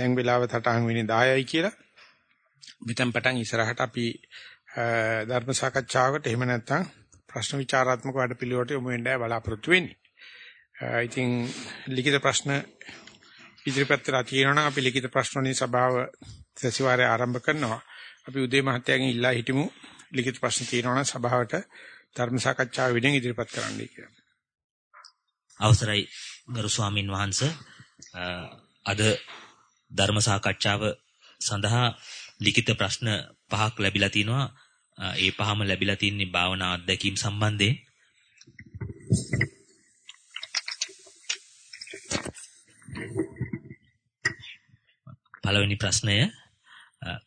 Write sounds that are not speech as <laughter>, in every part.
දැන් වෙලාව තටහන් වෙන්නේ 10යි කියලා. මෙතෙන් පටන් ඉස්සරහට අපි ධර්ම සාකච්ඡාවකට එහෙම නැත්නම් ප්‍රශ්න විචාරාත්මක වැඩපිළිවෙලට යොමු වෙන්නයි බලාපොරොත්තු වෙන්නේ. ඉතින් ලිඛිත ප්‍රශ්න ඉදිරිපත් කරලා තියෙනවා අපි ලිඛිත ප්‍රශ්න වලින් සභාව සතිವಾರය ආරම්භ කරනවා. අපි උදේ මහත්තයාගෙන් ඉල්ලා හිටමු ලිඛිත ප්‍රශ්න තියෙනවා නම් සභාවට ධර්ම සාකච්ඡාව වෙනුවෙන් ඉදිරිපත් කරන්නයි කියලා. අවසරයි ගරු ස්වාමින් වහන්සේ අද ධර්ම සාකච්ඡාව සඳහා ලිඛිත ප්‍රශ්න පහක් ලැබිලා තිනවා. ඒ පහම ලැබිලා තින්නේ භාවනා අත්දැකීම් සම්බන්ධයෙන්. පළවෙනි ප්‍රශ්නය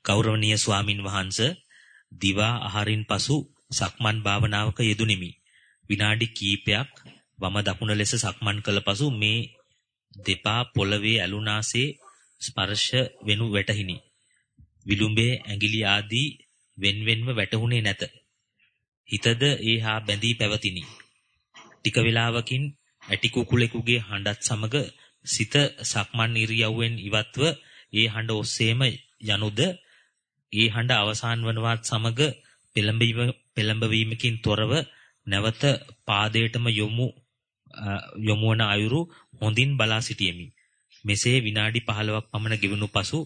ගෞරවනීය ස්වාමින් වහන්සේ දිවා ආහාරින් පසු සක්මන් භාවනාවක යෙදුනිමි. විනාඩි කිහිපයක් වම දකුණ ලෙස සක්මන් කළ පසු මේ දෙපා පොළවේ ඇලුනාසේ ස්පර්ශ වෙනු වැටහිනි. විලුඹේ ඇඟිලි ආදී වෙන්වෙන්ව වැටහුනේ නැත. හිතද ඒහා බැඳී පැවතිනි. ටික වේලාවකින් ඇටි කුකුලෙකුගේ හඬත් සමග සිත සක්මන් ඉරියව්වෙන් ඉවත්ව ඒ හඬ ඔස්සේම යනුද ඒ හඬ අවසන් වනවත් සමග පෙළඹවීමකින් තොරව නැවත පාදයටම යොමු යොමු වන අයුරු හොඳින් බලා සිටියෙමි. මෙසේ විනාඩි 15ක් පමණ ගෙවුණු පසු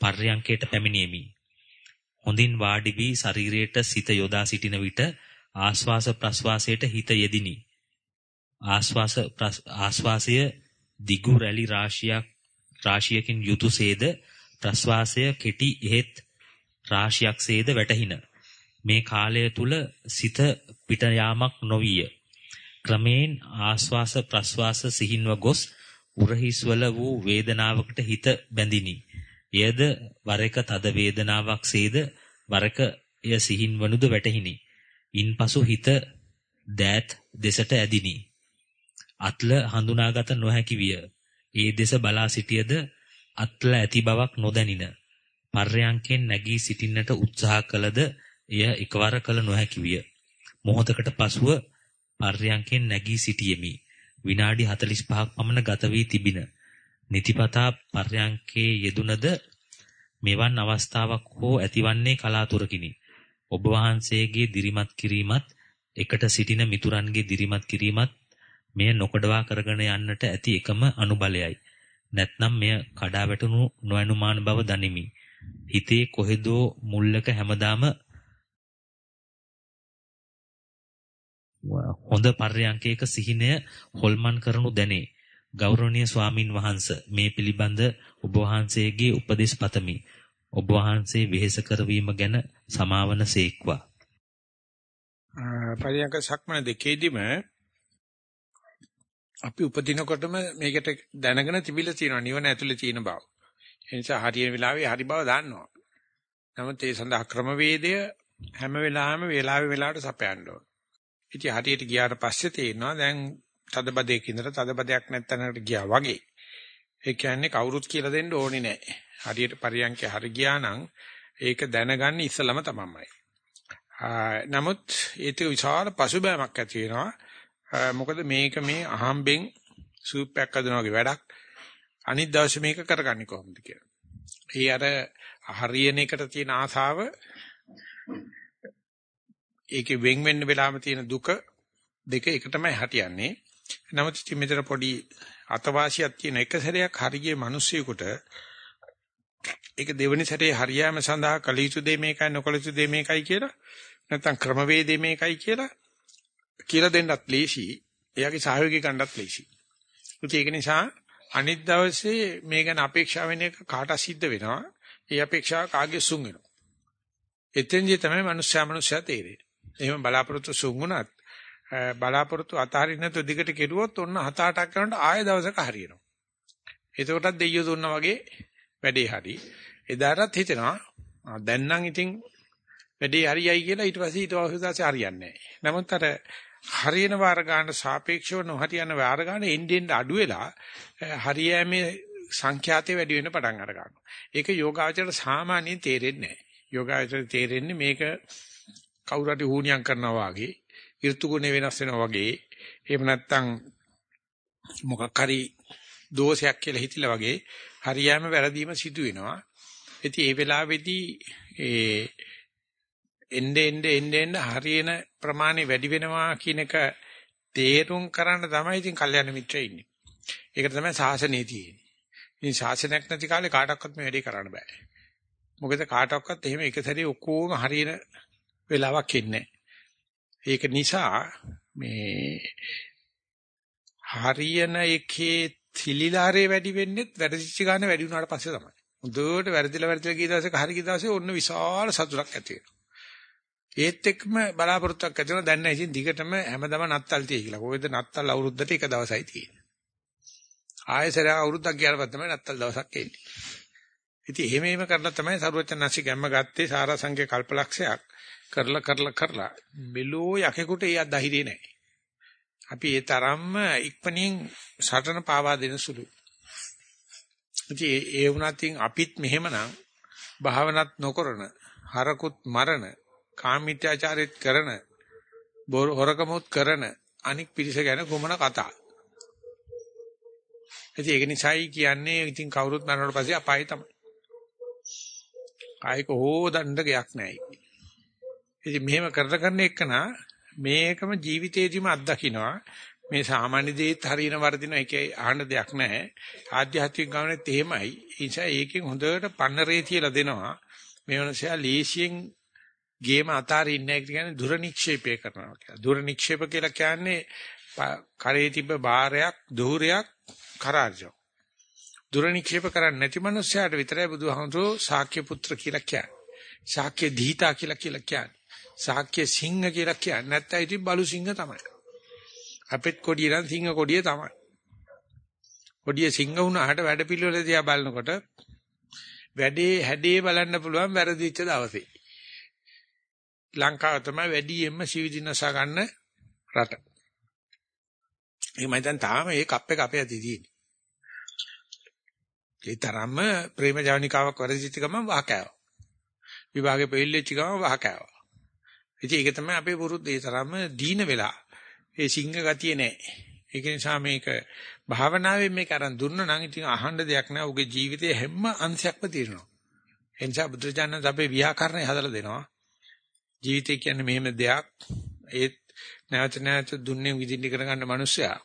පර්යංකයට පැමිණෙමි. හොඳින් වාඩි වී ශරීරයට සිත යොදා සිටින විට ආස්වාස ප්‍රස්වාසයට හිත යෙදිනි. ආස්වාස ආස්වාසය දිගු රැලි රාශියක් රාශියකින් යුතුයසේද ප්‍රස්වාසය කෙටි එහෙත් රාශියක්සේද වැටහින. මේ කාලය තුල සිත පිට යාමක් නොවිය. ක්‍රමයෙන් ආස්වාස ප්‍රස්වාස සිහින්ව ගොස් උරහිස්වල වූ වේදනාවකට හිත බැඳිනි. එයද වර එක තද වේදනාවක්සේද වර එක එය සිහින් වනුද වැටහිනි. ඉන්පසු හිත දෑත් දෙසට ඇදිනි. අත්ල හඳුනාගත නොහැකි විය. ඒ දෙස බලා සිටියද අත්ල ඇති බවක් නොදැනින. පර්යංකෙන් නැගී සිටින්නට උත්සාහ කළද එය එකවර කළ නොහැකි විය. මොහොතකට පසුව පර්යංකෙන් නැගී සිටියෙමි. විනාඩි 45ක් පමණ ගත වී තිබින. නිතිපතා පර්යංකේ යෙදුනද මෙවන් අවස්ථාවක් හෝ ඇතිවන්නේ කලාතුරකිනි. ඔබ වහන්සේගේ දිරිමත් කිරීමත් එකට සිටින මිතුරන්ගේ දිරිමත් කිරීමත් මෙය නොකඩවා කරගෙන යන්නට ඇති එකම අනුබලයයි. නැත්නම් මෙය කඩා වැටුණු නොඅනුමාන බව දනිමි. හිතේ කොහෙදෝ මුල්ලක හැමදාම හොඳ පර්යංකයක සිහිනය හොල්මන් කරනු දැනේ. ගෞරවනීය ස්වාමින් වහන්සේ මේ පිළිබඳ ඔබ වහන්සේගේ උපදෙස් පතමි. ඔබ වහන්සේ වෙහෙස කරවීම ගැන සමාවන සේක්වා. පරියංක සක්මන දෙකේදීම අපි උපදිනකොටම මේකට දැනගෙන තිබිලා තියෙනවා නිවන ඇතුලේ තියෙන බව. ඒ නිසා හරියන වෙලාවේ හරි බව දන්නවා. නමුත් ඒ සඳහා ක්‍රමවේදය හැම වෙලාවෙම වෙලාවෙ වෙලාවට සපයන්න ඕන. ඉතින් හරියට ගියාට පස්සේ තේරෙනවා දැන් තදබදයක ඉඳලා තදබදයක් නැත්තනකට ගියා වගේ. ඒ කියන්නේ කවුරුත් කියලා දෙන්න ඕනේ නැහැ. හරියට පරියන්කේ හරි ගියා නම් ඒක දැනගන්න ඉස්සලම තමයිමයි. නමුත් ඒක විශාල පසුබෑමක් ඇති වෙනවා. මොකද මේක මේ අහම්බෙන් සූප් එකක් හදනවා වගේ වැඩක්. අනිත් දවසේ මේක කරගන්නේ කොහොමද කියලා. ඒ අර හරියන එකට තියෙන ආසාව ඒකේ වෙන් වෙන්න වෙලාවම තියෙන දුක දෙක එක තමයි හටියන්නේ. නමුත් ඉතින් මෙතන පොඩි අතවාසියක් තියෙන එක සැරයක් හරියේ මිනිස්සුයෙකුට ඒක දෙවෙනි සැරේ හරියෑම සඳහා කළ යුතු දේ මේකයි නොකළ යුතු දේ මේකයි කියලා නැත්නම් ක්‍රමවේදේ මේකයි කියලා කියලා දෙන්නත් ලේසි. එයාගේ සහයෝගය ගන්නත් ලේසි. ඒක නිසා අනිත් දවසේ මේ ගැන අපේක්ෂා වෙන එක කාට සිද්ධ වෙනවා. ඒ අපේක්ෂාව කාගේ සුන් වෙනවා. එතෙන්දී තමයි මනුස්සයා මනුස්සයා තේරෙන්නේ. එහෙම බලාපොරොත්තු සුන් වුණත් බලාපොරොත්තු අතහරින්න නැතුව දිගට කෙරුවොත් ඔන්න හත අටක් කරනකොට ආයෙ දවසක හරියනවා. එතකොටත් දෙයියෝ දුන්නා වගේ වැඩේ හරි. එදාටත් හිතෙනවා දැන් නම් ඉතින් වැඩේ හරියයි කියලා ඊට පස්සේ ඊට පස්සේ හරියන්නේ නැහැ. නමුත් අර හරියන වාර ගන්න සාපේක්ෂව නොහරියන වාර ගන්න එන්නෙන් අඩු වෙලා හරියෑමේ සංඛ්‍යාතය වැඩි වෙන්න පටන් අර ගන්නවා. ඒක යෝගාචරයට සාමාන්‍යයෙන් තේරෙන්නේ නැහැ. යෝගාචරයට තේරෙන්නේ මේක කවුරු හරි හුණියම් කරනවා වගේ, ඍතු ගුණ වෙනස් වෙනවා වගේ, එහෙම නැත්නම් මොකක් හරි දෝෂයක් කියලා හිතිලා වගේ හරියම වැරදීම සිදු වෙනවා. ඉතින් ඒ වෙලාවේදී ඒ එnde ende ende ende හරියන ප්‍රමාණය වැඩි වෙනවා කියන එක තේරුම් කරන්න තමයි ඉතින් කල්යනා මිත්‍රය ඉන්නේ. ඒකට තමයි ශාසනය තියෙන්නේ. ඉතින් ශාසනයක් නැති කාලේ කාටවත් මේ වැඩේ කරන්න බෑ. මොකද කාටවත් එහෙම එක සැරේ ඔක්කොම හරියන වෙලාවක් ඉන්නේ ඒක නිසා මේ හරියන එකේ තිලිලාරේ වැඩි වෙන්නේ වැඩිච්ච ගන්න වැඩි වුණාට පස්සේ තමයි. හොඳට වැරදිලා වැරදිලා ගිය දවසක හරි ගිය දවසේ ඔන්න විශාල සතුටක් ඇති වෙනවා. ඒත් එක්කම බලාපොරොත්තුවක් ඇති වෙනවා දැන් නැහැ ඉතින් දිගටම හැමදාම නත්තල් තියෙයි කියලා. කොහෙද නත්තල් අවුරුද්දට එක දවසයි තියෙන්නේ. ආයෙසර අවුරුද්දක් ගියාට පස්සේ තමයි නත්තල් දවසක් එන්නේ. ඉතින් එහෙම එහෙම කරලා තමයි සරුවචනන්සි ගැම්ම ගත්තේ සාරාංශික කල්පලක්ෂයක් කරලා කරලා කරලා මෙලෝ යකෙකුට ඒ අධෛර්යය නැහැ. අපි ඒ තරම්ම ඉක්මනින් සටන පාවා දෙන සුළුයි. ඉතින් ඒ වුණත් අපිත් මෙහෙමනම් භාවනත් නොකරන හරකුත් මරන කාමීත්‍යාචාරෙත් කරන හොරකමුත් කරන අනික් පිරිස ගැන කොමන කතා. ඉතින් ඒක නිසායි කියන්නේ ඉතින් කවුරුත් මරනකොට පස්සේ අපායි තමයි. ආයක හොදන්න ගයක් නැහැ. ඉතින් මෙහෙම කරන කරන එකනා මේකම ජීවිතේදීම අත්දකින්නවා. මේ සාමාන්‍ය දේත් හරියන වර්ධින එකේ ආහන දෙයක් නැහැ. ආධ්‍යාත්මික ගමනේත් එහෙමයි. ඒ නිසා ඒකෙන් හොඳට පන්නරේ තියලා දෙනවා. මේ වෙනසයා ලීසියෙන් ගේම අතාරින්නේ නැහැ කියන්නේ දුර නික්ෂේපය කරනවා කියලා. දුර නික්ෂේප කියලා කියන්නේ කරේ තිබ්බ බාරයක්, දුහුරයක් කරාර්ජව. දුර නික්ෂේප කරන්නේ නැති මනුස්සයාට විතරයි බුදුහාමුදුරෝ ශාක්‍ය පුත්‍ර කියලා කියන්නේ. ශාක්‍ය දීතා කියලා කියලා කියන්නේ. ශාක්‍ය සිංහ කියලා කියන්නේ නැත්නම් ඉතින් බලු සිංහ තමයි. අපෙත් කොඩිය නම් සිංහ කොඩිය තමයි. කොඩිය සිංහ වුණාට වැඩ පිළිවෙල දිහා බලනකොට වැඩේ හැඩේ බලන්න පුළුවන් වැරදිච්ච දවසේ. ලංකාව තමයි වැඩියෙන්ම සිවිදිනස ගන්න රට. ඒ මම දැන් තාම ඒ කප් එක අපේ අතේ තියෙන්නේ. ඒ තරම්ම ප්‍රේම ජවනිකාවක් වරදිච්ච ගමන් වහකෑවා. විභාගේ පෙළෙච්ච ගමන් වහකෑවා. ඉතින් ඒක තමයි අපේ පුරුද්ද ඒ තරම්ම දීන වෙලා. ඒ සිංහ ගතිය නැහැ. ඒක නිසා මේක භාවනාවෙන් මේක අරන් දුන්න නම් ඉතින් අහන්න දෙයක් නැහැ. උගේ ජීවිතයේ හැම අංශයක්ම తీරනවා. ඒ නිසා බුදුරජාණන් අපේ ව්‍යාකරණය හදලා දෙනවා. ජීවිතය කියන්නේ මෙහෙම දෙයක්. ඒත් නැවත නැවත දුන්නේ විදිහට ඉගෙන ගන්න මිනිස්සයා.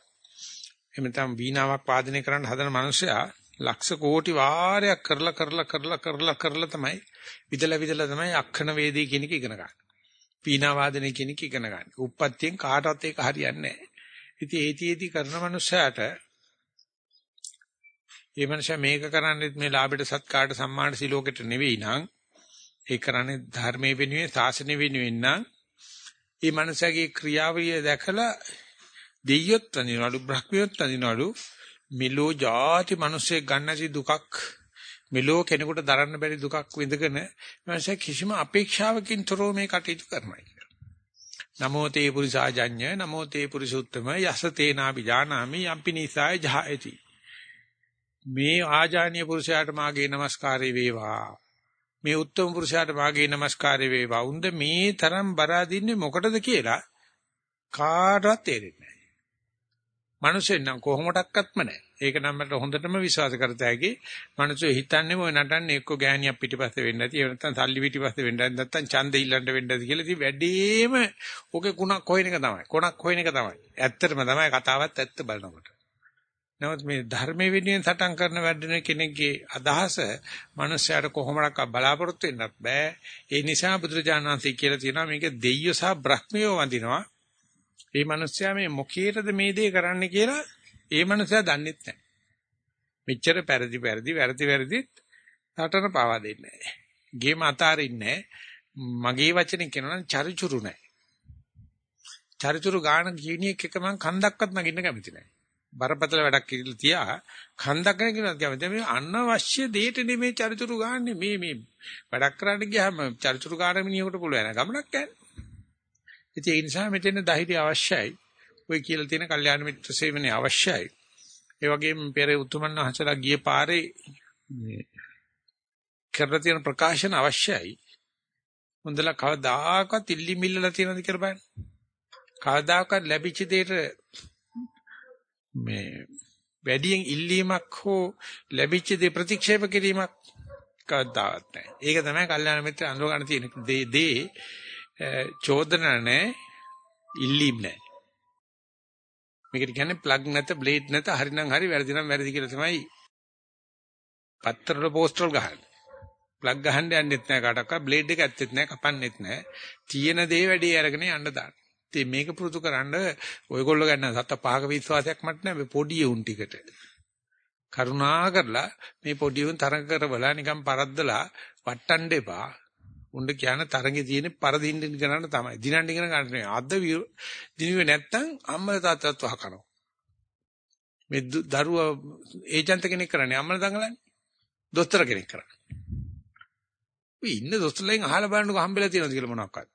එහෙම නැත්නම් වීණාවක් වාදනය කරන්න හදන මිනිස්සයා ලක්ෂ කෝටි වාරයක් කරලා කරලා කරලා කරලා කරලා තමයි විදලා විදලා තමයි අක්ෂණ වේදී කියන එක ඉගෙන ගන්න. පීනා වාදනය කියන එක ඉගෙන ගන්න. උප්පත්තියෙන් කාටවත් ඒක හරියන්නේ නැහැ. ඉතින් ඒතිෙදි කරන මනුස්සයාට මේ මනුස්සයා මේක කරන්නේ මේ ලාභයට සත්කාරට සම්මාන සිලෝකෙට නෙවෙයි නං ඒ කරන්නේ ධර්මයේ වෙනුවෙන් සාසනය වෙනුවෙන් නම් මේ මනුස්සයාගේ ක්‍රියාවලිය දැකලා දෙයියොත් අනිනවලු බ්‍රහ්මියොත් අනිනවලු මෙලෝ ಜಾති මිනිස්සෙක් ගන්නසි දුකක් මෙලෝ කෙනෙකුට දරන්න බැරි දුකක් විඳගෙන මනස කිසිම අපේක්ෂාවකින් තොරව මේ කටයුතු කරනවා කියලා. නමෝ තේ පුරිසාජඤ්ඤ නමෝ තේ පුරිසුත්තම යසතේනාපි ජානාමි යම්පි නිසාය ජායති. මේ ආජානීය පුරුෂයාට මාගේ নমස්කාරය වේවා. මේ උත්තම පුරුෂයාට මාගේ নমස්කාරය වේවා. උන්ද මේ තරම් බරා දින්නේ මොකටද කියලා කාටවත් තේරෙන්නේ නැහැ. මිනිස්සෙන් නම් කොහොමඩක්වත්ම නැහැ. ඒක නම් මට හොඳටම විශ්වාස කරත හැකි. මිනිස්සු හිතන්නේ ඔය නටන්නේ එක්ක ගෑණියක් පිටිපස්සේ වෙන්න ඇති. ඒ නැත්තම් සල්ලි පිටිපස්සේ වෙන්න ඇති. නැත්තම් ඡන්ද ඉල්ලන්න වෙන්න ඇති කියලා. ඉතින් වැඩිම ඔගේ කුණක් හොයන එක තමයි. කොණක් හොයන එක තමයි. ඇත්තටම තමයි කතාවත් ඇත්ත බලනකොට. නමුත් මේ ධර්මයේ වෙනුවෙන් සටන් කරන වැඩන කෙනෙක්ගේ අදහස මනුස්සයාට කොහොමඩක් බලාපොරොත්තු වෙන්නත් බෑ. ඒ නිසා බුදුරජාණන් වහන්සේ කියලා තියෙනවා මේක දෙයියෝ සහ බ්‍රහ්මියෝ වඳිනවා. ඒ මනුස්සයා මේ මොකේද මේ දේ කරන්න කියලා ඒ මනුස්සයා දන්නේ නැහැ. මෙච්චර පෙරදි පෙරදි වැරදි වැරදිත් රටන පාවා දෙන්නේ නැහැ. ගේම අතාරින්නේ මගේ වචනේ කියනවා නම් චරිචුරු නැහැ. චරිචුරු ගාන ගීනියක් එක මං කන්දක්වත් නගින්න කැමති නැහැ. බරපතල වැඩක් කියලා තියා කන්දක් ගැන කියනවා කැමති මේ අනවශ්‍ය දෙයට නෙමේ චරිචුරු ගාන්නේ මේ මේ වැඩක් කරන්න ගියාම චරිචුරු ගාන මිනිහෙකුට පුළුවන් ගමනක් යන්නේ. ඉතින් ඒ නිසා මෙතන ධෛර්යය අවශ්‍යයි. ඔය කියලා තියෙන කල්යාණ මිත්‍ර සේවනයේ අවශ්‍යයි. ඒ වගේම පෙර උතුමන් වහන්සේලා ගිය පාරේ මේ කරලා තියෙන ප්‍රකාශන අවශ්‍යයි. හොඳලා කවදාකවත් ඉල්ලි මිල්ලලා තියෙනවද කියලා බලන්න. කවදාකවත් ලැබිච්ච දෙයට මේ වැඩියෙන් ඉල්ලීමක් හෝ ලැබිච්ච දේ ප්‍රතික්ෂේප කිරීමක් කවදාවත් නැහැ. ඒක තමයි කල්යාණ මිත්‍ර අඳුර ගන්න තියෙන දේ දේ චෝදන නැහැ ඉල්ලීම් නැහැ. මේකට කියන්නේ ප්ලග් නැත බ්ලේඩ් නැත හරිනම් හරි වැරදි නම් වැරදි කියලා තමයි පත්තරවල පෝස්ටර් ගහන්නේ. ප්ලග් ගහන්න යන්නෙත් නැහැ කාටවත් බ්ලේඩ් එක ඇත්තෙත් නැහැ කපන්නෙත් නැහැ. තියෙන දේ වැඩි අරගෙන යන්න දාන්න. ඉතින් මේක පුරුදු කරන්න ඔයගොල්ලෝ ගන්න සත්ත පහක විශ්වාසයක් මට නැහැ පොඩි උන් ටිකට. කරුණා කරලා මේ පොඩි උන් තරඟ කරවලා නිකන් පරද්දලා වට්ටන්න එපා. උණ්ඩ කියන තරඟේ තියෙන පරදින්න ගණන තමයි. දිනන්න ඉගෙන ගන්න නෙවෙයි. අද දිනුවේ නැත්තම් අම්මලා තාත්තත් වහකනවා. මේ දරුවා ඒජන්ත කෙනෙක් කරන්නේ අම්මලා දඟලන්නේ. දොස්තර කෙනෙක් කරන්නේ. ඔය ඉන්න දොස්තරලෙන් අහලා බලන්නකො හම්බෙලා තියෙනවද කියලා මොනවක්වත්.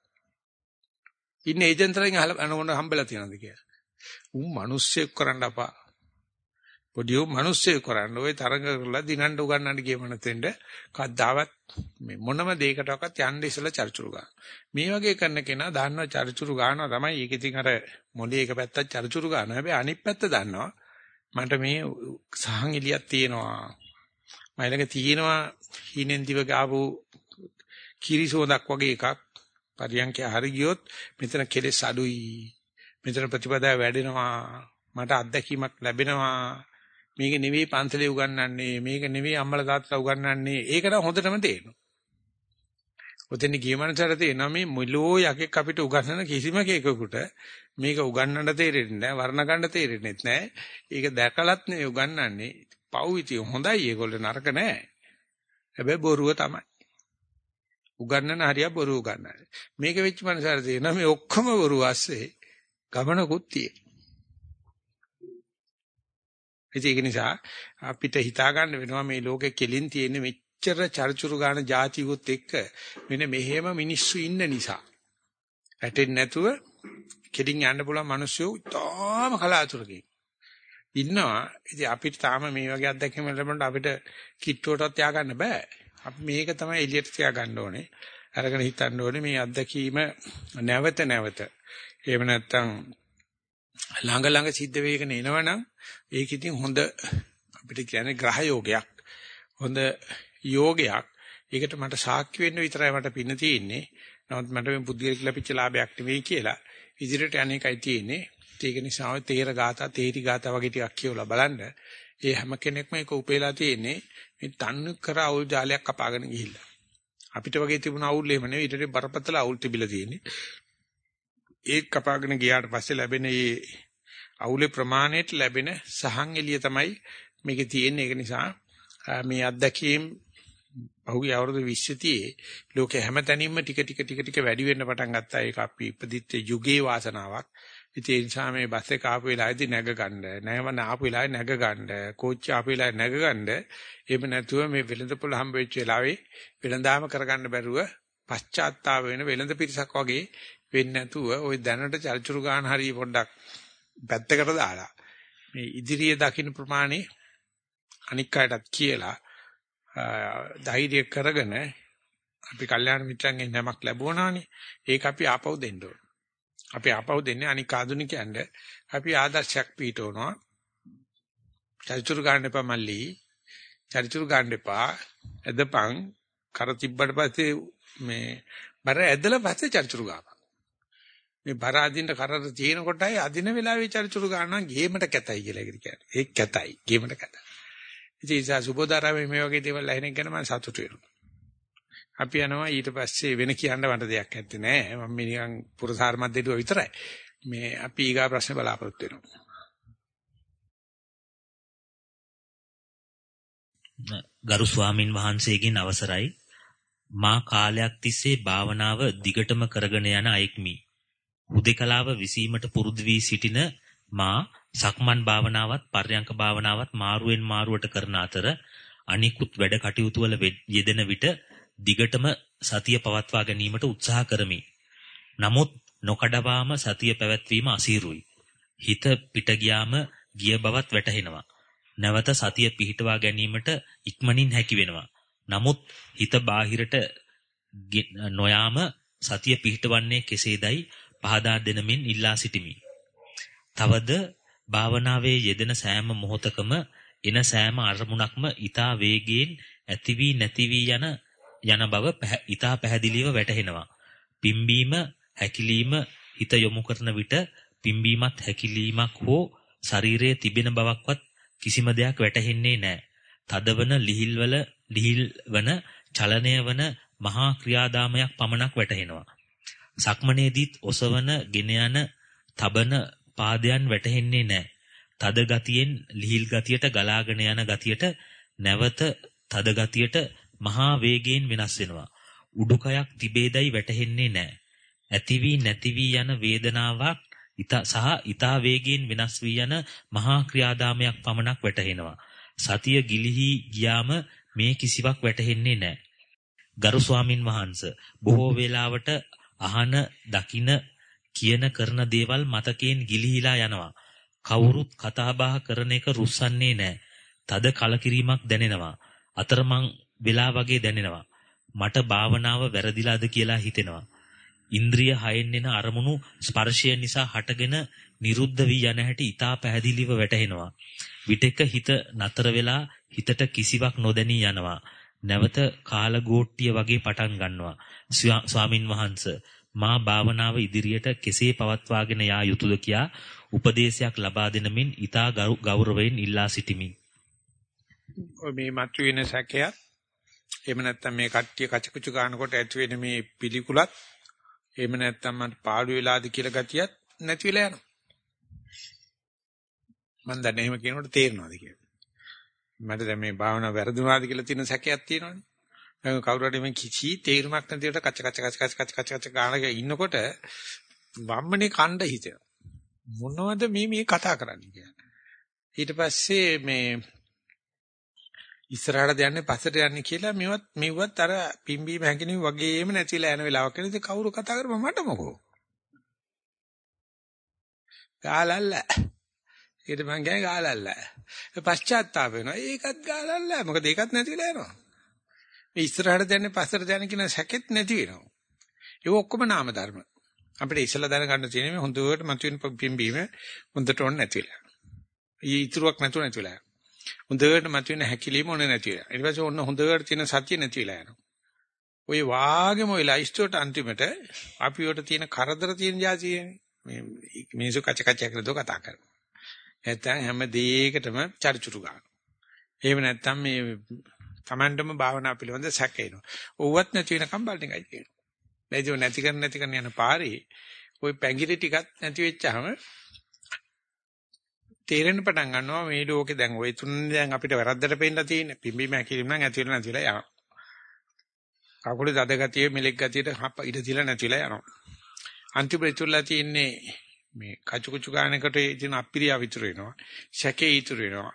ඉන්න ඒජන්තලෙන් අහලා අනකොට හම්බෙලා තියෙනවද කියලා. උන් මිනිස්සෙක් කරන්න අපා. පොඩි උන් මිනිස්සෙක් කරන්න ඔය තරඟ කරලා දිනන්න උගන්නන්න කියමන තෙන්ඩ කද්දාවත් මේ මොනම දෙයකටවත් යන්න ඉස්සලා චර්චුරු ගන්න. මේ වගේ කරන කෙනා දන්නවා චර්චුරු ගන්නවා තමයි. ඒක ඉතින් අර මොලේ එක පැත්තක් චර්චුරු ගන්නවා. හැබැයි අනිත් පැත්ත දන්නවා. මට මේ සහන් එලියක් තියෙනවා. මයිලක තියෙනවා හීනෙන් දිව ගාපු කිරිසෝදක් වගේ එකක්. පරියන්කේ හරි ගියොත් මෙතන කෙලෙස් අඩුයි. මෙතන ප්‍රතිපදාව වැඩෙනවා. මට අත්දැකීමක් ලැබෙනවා. මේක නෙවෙයි පන්සලේ උගන්වන්නේ මේක නෙවෙයි අම්මලා තාත්තලා උගන්වන්නේ ඒක නම් හොඳටම තේරෙනවා. ඔතෙන් ගිය මනසට තේරෙනවා මේ මුලෝ යකෙක් අපිට උගන්වන කිසිම කෙනෙකුට මේක උගන්වන්න තේරෙන්නේ නැහැ වර්ණ ගන්න තේරෙන්නේ නැහැ. ඒක දැකලත් නෙවෙයි උගන්වන්නේ. පව් ඉතින් හොඳයි ඒගොල්ලෝ නරක නැහැ. හැබැයි බොරුව තමයි. උගන්වන හරිය බොරු උගන්වන්නේ. මේක වෙච්ච මනසට තේරෙනවා මේ ඔක්කොම බොරු ඇස්සේ ගමනකුත් තියෙනවා. ඒක නිසා අපිට හිතා ගන්න වෙනවා මේ ලෝකෙ කෙලින් තියෙන මෙච්චර චර්චුරු ගාන જાතියුත් එක්ක මෙන්න මෙහෙම මිනිස්සු ඉන්න නිසා. ඇටෙන්නේ නැතුව කෙලින් යන්න පුළුවන් මිනිස්සු තාම කලාතුරකින් ඉන්නවා. ඉතින් අපිට තාම මේ වගේ අත්දැකීම් ලැබුණාට අපිට කිට්ටුවටත් තියාගන්න බෑ. අපි මේක තමයි එළියට තියාගන්න ඕනේ. අරගෙන හිතන්න ඕනේ මේ අත්දැකීම නැවත නැවත. එහෙම නැත්නම් ළඟ ළඟ සිද්ධ වෙගෙන එනවනම් ඒක ඉතින් හොඳ අපිට කියන්නේ ග්‍රහ යෝගයක්. හොඳ යෝගයක්. ඒකට මට සාක්ෂි වෙන්න විතරයි මට පින්න තියෙන්නේ. නමුත් මට මේ බුද්ධිය ලැබිච්ච ලාභයක් නෙවෙයි කියලා ඉදිරියට අනේකයි තියෙන්නේ. ඒක නිසා ඔය තේර ගාථා, තේරි ගාථා වගේ ටිකක් කියවලා බලන්න. ඒ හැම කෙනෙක්ම ඒක උපේලා තියෙන්නේ මේ තන්න කර අවුල් ජාලයක් කපාගෙන ගිහිල්ලා. අපිට වගේ තිබුණ අවුල් එහෙම නෙවෙයි ඊට බරපතල අවුල් තිබිලා තියෙන්නේ. ඒක කපාගෙන ගියාට පස්සේ ලැබෙන මේ අවුලේ ප්‍රමාණයට ලැබෙන සහන් එළිය තමයි මේකේ තියෙන්නේ. ඒක නිසා මේ අත්දැකීම් පහුගිය අවුරුදු 20 තියේ ලෝකේ හැමතැනින්ම ටික ටික ටික ටික වැඩි වෙන්න පටන් ගත්තා. ඒක අපි ඉපදිච්ච යුගයේ වාසනාවක්. ඉතින් ඒ නිසා මේ බස් එක ආපු වෙලාවේදී නැග ගන්න, නැවම ආපු වෙලාවේ නැග ගන්න, කෝච්චි ආපු වෙලාවේ නැග ගන්න. එහෙම නැතුව මේ වෙළඳ පොළ හම්බ වෙච්ච වෙලාවේ වෙළඳාම කරගන්න බැරුව පශ්චාත්තාප වෙන වෙළඳ පිරිසක් වගේ වෙන්නේ නැතුව ওই දැනට චර්චුරු ගන්න හරිය පොඩ්ඩක් පැත්තකට දාලා මේ ඉදිරියේ දකින්න ප්‍රමාණය අනික් අයටත් කියලා ධෛර්ය කරගෙන අපි කල්යාණ මිත්‍රන්ගෙන් නමක් ලැබුණානේ ඒක අපි ආපහු දෙන්න ඕන. අපි ආපහු දෙන්නේ අනික් ආදුනිකයන්ට අපි ආදර්ශයක් පිටවනවා. චරිචුරු ගන්න එපා මල්ලි. චරිචුරු ගන්න එපා. එදපන් කර තිබ්බට පස්සේ මේ බර ඇදලා පස්සේ චරිචුරු ගාපන්. මේ බර අදින්න කරට තියෙන කොටයි අදින වෙලාවේ චරිචුරු ගන්නවා ගේමට කැතයි කියලා ඒකට කියන්නේ. ඒක කැතයි. ගේමට කැතයි. ඉතින් ඒ නිසා සුබෝදාරාමේ මේ වගේ දේවල් ඇහෙන ගැන මම සතුටු වෙනවා. අපි යනවා ඊට පස්සේ වෙන කියන්න වට දෙයක් නැත්තේ නෑ. මම මේ නිකන් පුරසාර මැද්දේට විතරයි. මේ අපි ඊගා ප්‍රශ්න බලාපොරොත්තු වෙනවා. ගරු ස්වාමින් වහන්සේගෙන් අවසරයි මා කාලයක් තිස්සේ භාවනාව දිගටම කරගෙන යන අයෙක්මි. හුදේකලාව විසීමට පුරුදු වී සිටින මා සක්මන් භාවනාවත් පර්යංක භාවනාවත් මාරුවෙන් මාරුවට කරන අතර අනිකුත් වැඩ කටයුතු වල යෙදෙන විට දිගටම සතිය පවත්වා ගැනීමට උත්සාහ කරමි. නමුත් නොකඩවාම සතිය පැවැත්වීම අසීරුයි. හිත පිට ගියාම ගිය බවත් වැටහෙනවා. නැවත සතිය පිහිටවා ගැනීමට ඉක්මනින් හැකි වෙනවා. නමුත් හිත බාහිරට නොයාම සතිය පිහිටවන්නේ කෙසේදයි පහදා දෙනමින් ඉල්ලා සිටිමි. තවද භාවනාවේ යෙදෙන සෑම මොහොතකම එන සෑම අරමුණක්ම ඊතා වේගයෙන් ඇති වී නැති වී යන යන බව ඊතා පැහැදිලිව වැටහෙනවා. පිම්බීම හැකිලිම හිත යොමු කරන විට පිම්බීමත් හැකිලීමක් හෝ ශරීරයේ තිබෙන බවක්වත් කිසිම දෙයක් වැටහෙන්නේ නැහැ. තදවන ලිහිල්වල ලිහිල්වන චලනය වන මහා ක්‍රියාදාමයක් පමණක් වැටහෙනවා. සක්මනේදීත් ඔසවන, ගෙන යන, තබන පාදයන් වැටහෙන්නේ නැහැ. තද ගතියෙන් ලිහිල් ගතියට ගලාගෙන යන ගතියට නැවත තද ගතියට මහා වේගයෙන් වෙනස් වෙනවා. උඩුකයක් තිබේදයි වැටහෙන්නේ නැහැ. ඇති වී නැති වී යන වේදනාවක් ඊතා සහ ඊතා වේගයෙන් වෙනස් වී යන මහා ක්‍රියාදාමයක් පමණක් වැටහෙනවා. සතිය ගිලිහි ගියාම මේ කිසිවක් වැටහෙන්නේ නැහැ. ගරු ස්වාමින් වහන්සේ බොහෝ වේලාවට <laughs> අහන දකින කියන කරන දේවල් මතකයෙන් ගිලිහිලා යනවා. කවුරුත් කතා බහ කරන එක රුස්සන්නේ නැහැ. තද කලකිරීමක් දැනෙනවා. අතරමං වෙලා වගේ දැනෙනවා. මට භාවනාව වැරදිලාද කියලා හිතෙනවා. ඉන්ද්‍රිය හයෙන් එන අරමුණු ස්පර්ශය නිසා හටගෙන නිරුද්ධ වී යන හැටි ඊටා පැහැදිලිව වැටහෙනවා. විටක හිත නතර වෙලා හිතට කිසිවක් නොදැනී යනවා. නැවත කාලගෝට්ටිය වගේ පටන් ගන්නවා. ස්වාමින් වහන්සේ මා භාවනාව ඉදිරියට කෙසේ පවත්වාගෙන යා යුතුද කියා උපදේශයක් ලබා දෙනමින් ඊටා ගෞරවයෙන් ඉල්ලා සිටිමි. මේ මතුවෙන සැකයක් එහෙම නැත්නම් මේ කට්ටිය කචකුචු ගන්නකොට ඇති වෙන මේ පිළිකුලත් එහෙම නැත්නම් මට පාළු වෙලාද කියලා ගතියත් නැති වෙලා යනවා. මම දන්නේ එහෙම කියනකොට තේරෙනවද කියලා. මට දැන් මේ භාවනාව වැරදුනාද කියලා තියෙන සැකයක් තියෙනවනේ. මම කවුරු හරි මේ කිසි තේරුමක් නැතිවට කච කච කච කච කච කච කච ගානක ඉන්නකොට වම්මනේ කණ්ඩ හිතෙනවා. මොනවද මේ මේ කතා කරන්නේ කියලා. ඊට පස්සේ මේ ඉස්සරහට යන්නේ පස්සට යන්නේ කියලා මෙවත් මෙව්වත් අර පිම්බීම හැකිනීම වගේම නැතිලා යන වෙලාවක් නේද කවුරු කතා කරම මට මොකෝ ගාලල්ල ඒකට මං කියන්නේ ගාලල්ලා. පශ්චාත්තාප වෙනවා. ඒකත් ගාලල්ලා. මොකද ඒකත් නැතිලා යනවා. මේ ඉස්සරහට දැනන්නේ පස්සට දැන කියන සැකෙත් නැති වෙනවා. ඒ ඔක්කොම නාම ධර්ම. අපිට ඉස්සලා දැනගන්න තියෙන්නේ මේ හොඳට මතුවෙන පිම්බීම හොඳට ඕන නැතිලා. ඊ ඉතුරුක් නැතුව නැතිලා. හොඳට මතුවෙන හැකිලිම ඕන නැතිලා. ඊට පස්සේ ඕන හොඳට තියෙන සතිය නැතිලා යනවා. ওই වාගේම ওই ලයිස්ට්ට අන්තිමට අපිවට තියෙන කරදර තියෙන જાතියනේ. මේ මිනිස්සු කච කච කියලා කතා කරනවා. නැත්තම් හැම දෙයකටම චරිචුරු ගන්නවා. එහෙම නැත්තම් මේ Tamandම භාවනා පිළිබඳ සැකේනවා. ඕවත් නැති වෙනකම් බලන එකයි කියනවා. නැතිව නැති කරන නැති කරන යන පාරේ ওই පැංගිරි ටිකක් නැති වෙච්චාම තේරෙන්න පටන් ගන්නවා මේ ලෝකේ දැන් ওই තුනේ දැන් අපිට වැරද්දට පෙන්නලා තියෙන්නේ පිම්බීම හැකිලිම නම් ඇති වෙලා නැතිලා යනවා. කකුලේ දද ගතිය මෙලෙක් ගතියට ඉඩ තියලා නැතිලා යනවා. අන්තිම ඉතුරුලා තියෙන්නේ මේ කචු කුචු ගානකට තියෙන අප්‍රිය විතර වෙනවා. සැකේ ඉතුරු වෙනවා.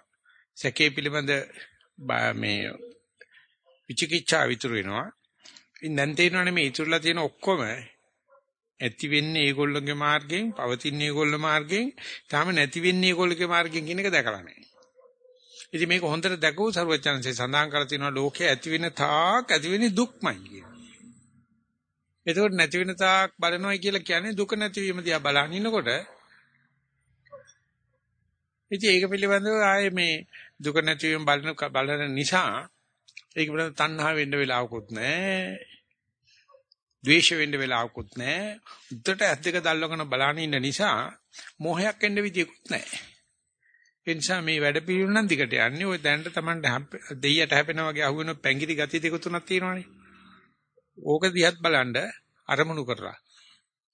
සැකේ පිළිබඳ මේ විචිකිච්ඡා විතර වෙනවා. ඉතින් දැන් තේරෙනවනේ මේ ඉතුරුලා තියෙන ඔක්කොම ඇති වෙන්නේ ඒගොල්ලෝගේ මාර්ගයෙන්, පවතින්නේ ඒගොල්ලෝ මාර්ගයෙන්, තාම නැති වෙන්නේ ඒගොල්ලෝගේ මාර්ගයෙන් කියන එක දැකලා නැහැ. ඉතින් මේක හොඳට දැකෝ සරුවචනන්සේ සඳහන් කරලා තියෙනවා ලෝකයේ ඇති වෙන තාක් ඇති වෙන්නේ දුක්මයි කියලා. එතකොට නැති වෙන තාක් බලනවයි කියලා කියන්නේ දුක නැතිවීම දිහා බලන ඉන්නකොට ඉතින් ඒක පිළිබඳව ආයේ මේ දුක නැතිවීම බලන බලන නිසා ඒක පිළිබඳව තණ්හා වෙන්න වෙලාවකුත් නැහැ. ද්වේෂ වෙන්න වෙලාවකුත් නැහැ. උද්දට ඇස් දෙක දැල්වගෙන බලන ඉන්න නිසා මොහයක් එන්න විදියකුත් නැහැ. ඒ නිසා මේ වැඩ පිළිවෙල නම් දිගට යන්නේ ওই දැනට Tamanට දෙයියට හැපෙනා වගේ අහුවෙන පැංගිරි ගති දෙක තුනක් තියෙනවානේ. ඕක දිහත් බලන්න අරමුණු කරලා.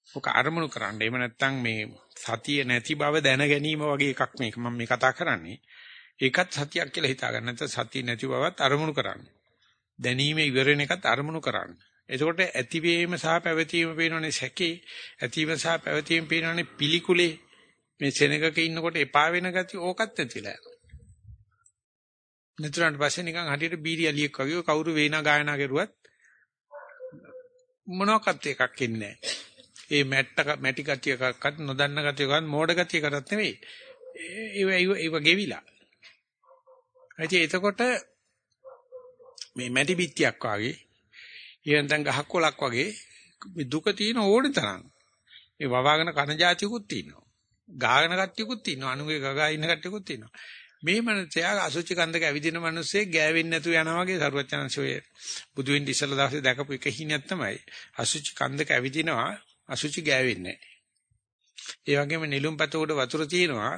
ඕක අරමුණු කරන්න. එහෙම නැත්නම් මේ සතිය නැති බව දැන ගැනීම වගේ එකක් මේක මම මේ කතා කරන්නේ. ඒකත් සතියක් කියලා හිතා ගන්න. නැත්නම් සතිය නැති බවත් අරමුණු කරන්න. දැනීම ඉවර වෙන එකත් අරමුණු කරන්න. එතකොට ඇතිවීම සහ පැවතීම පේනෝනේ සැකේ ඇතිවීම සහ පැවතීම පේනෝනේ පිළිකුලේ මේ සෙනගක ඉන්නකොට එපා වෙන ගතිය ඕකත් නැතිලා යනවා නිතරම පස්සේ නිකන් හටියට බීරි අලියෙක් වගේ කවුරු වේනා ගායනා කරුවත් මොනවාක්වත් එකක් ඉන්නේ ඒ මැට්ට මැටි ගතියකක්වත් නොදන්න ගතියකක්වත් මෝඩ ගතියකටත් නෙවෙයි ඒව ඒව ඒව ගෙවිලා ඇයි එතකොට මේ මැටි පිටියක් වගේ ඊයෙන් දැන් ගහක් කොලක් වගේ දුක තියෙන ඕනේ තරම්. ඒ වවාගෙන කන જાතියකුත් තියෙනවා. ගාගෙන කට්ටියකුත් ඉන්නවා. අනුගේ ගගා ඉන්න කට්ටියකුත් ඉන්නවා. මේ මනසයා අසුචි කන්දක ඇවිදින මිනිස්සේ ගෑවෙන්නේ නැතුව යනවා වගේ සරුවචනංශයේ බුදු වෙන්න ඉස්සලා දවසේ දැකපු එක හිණයක් තමයි. අසුචි කන්දක ඇවිදිනවා අසුචි ගෑවෙන්නේ ඒ වගේම නිලුම්පත උඩ වතුර තියෙනවා.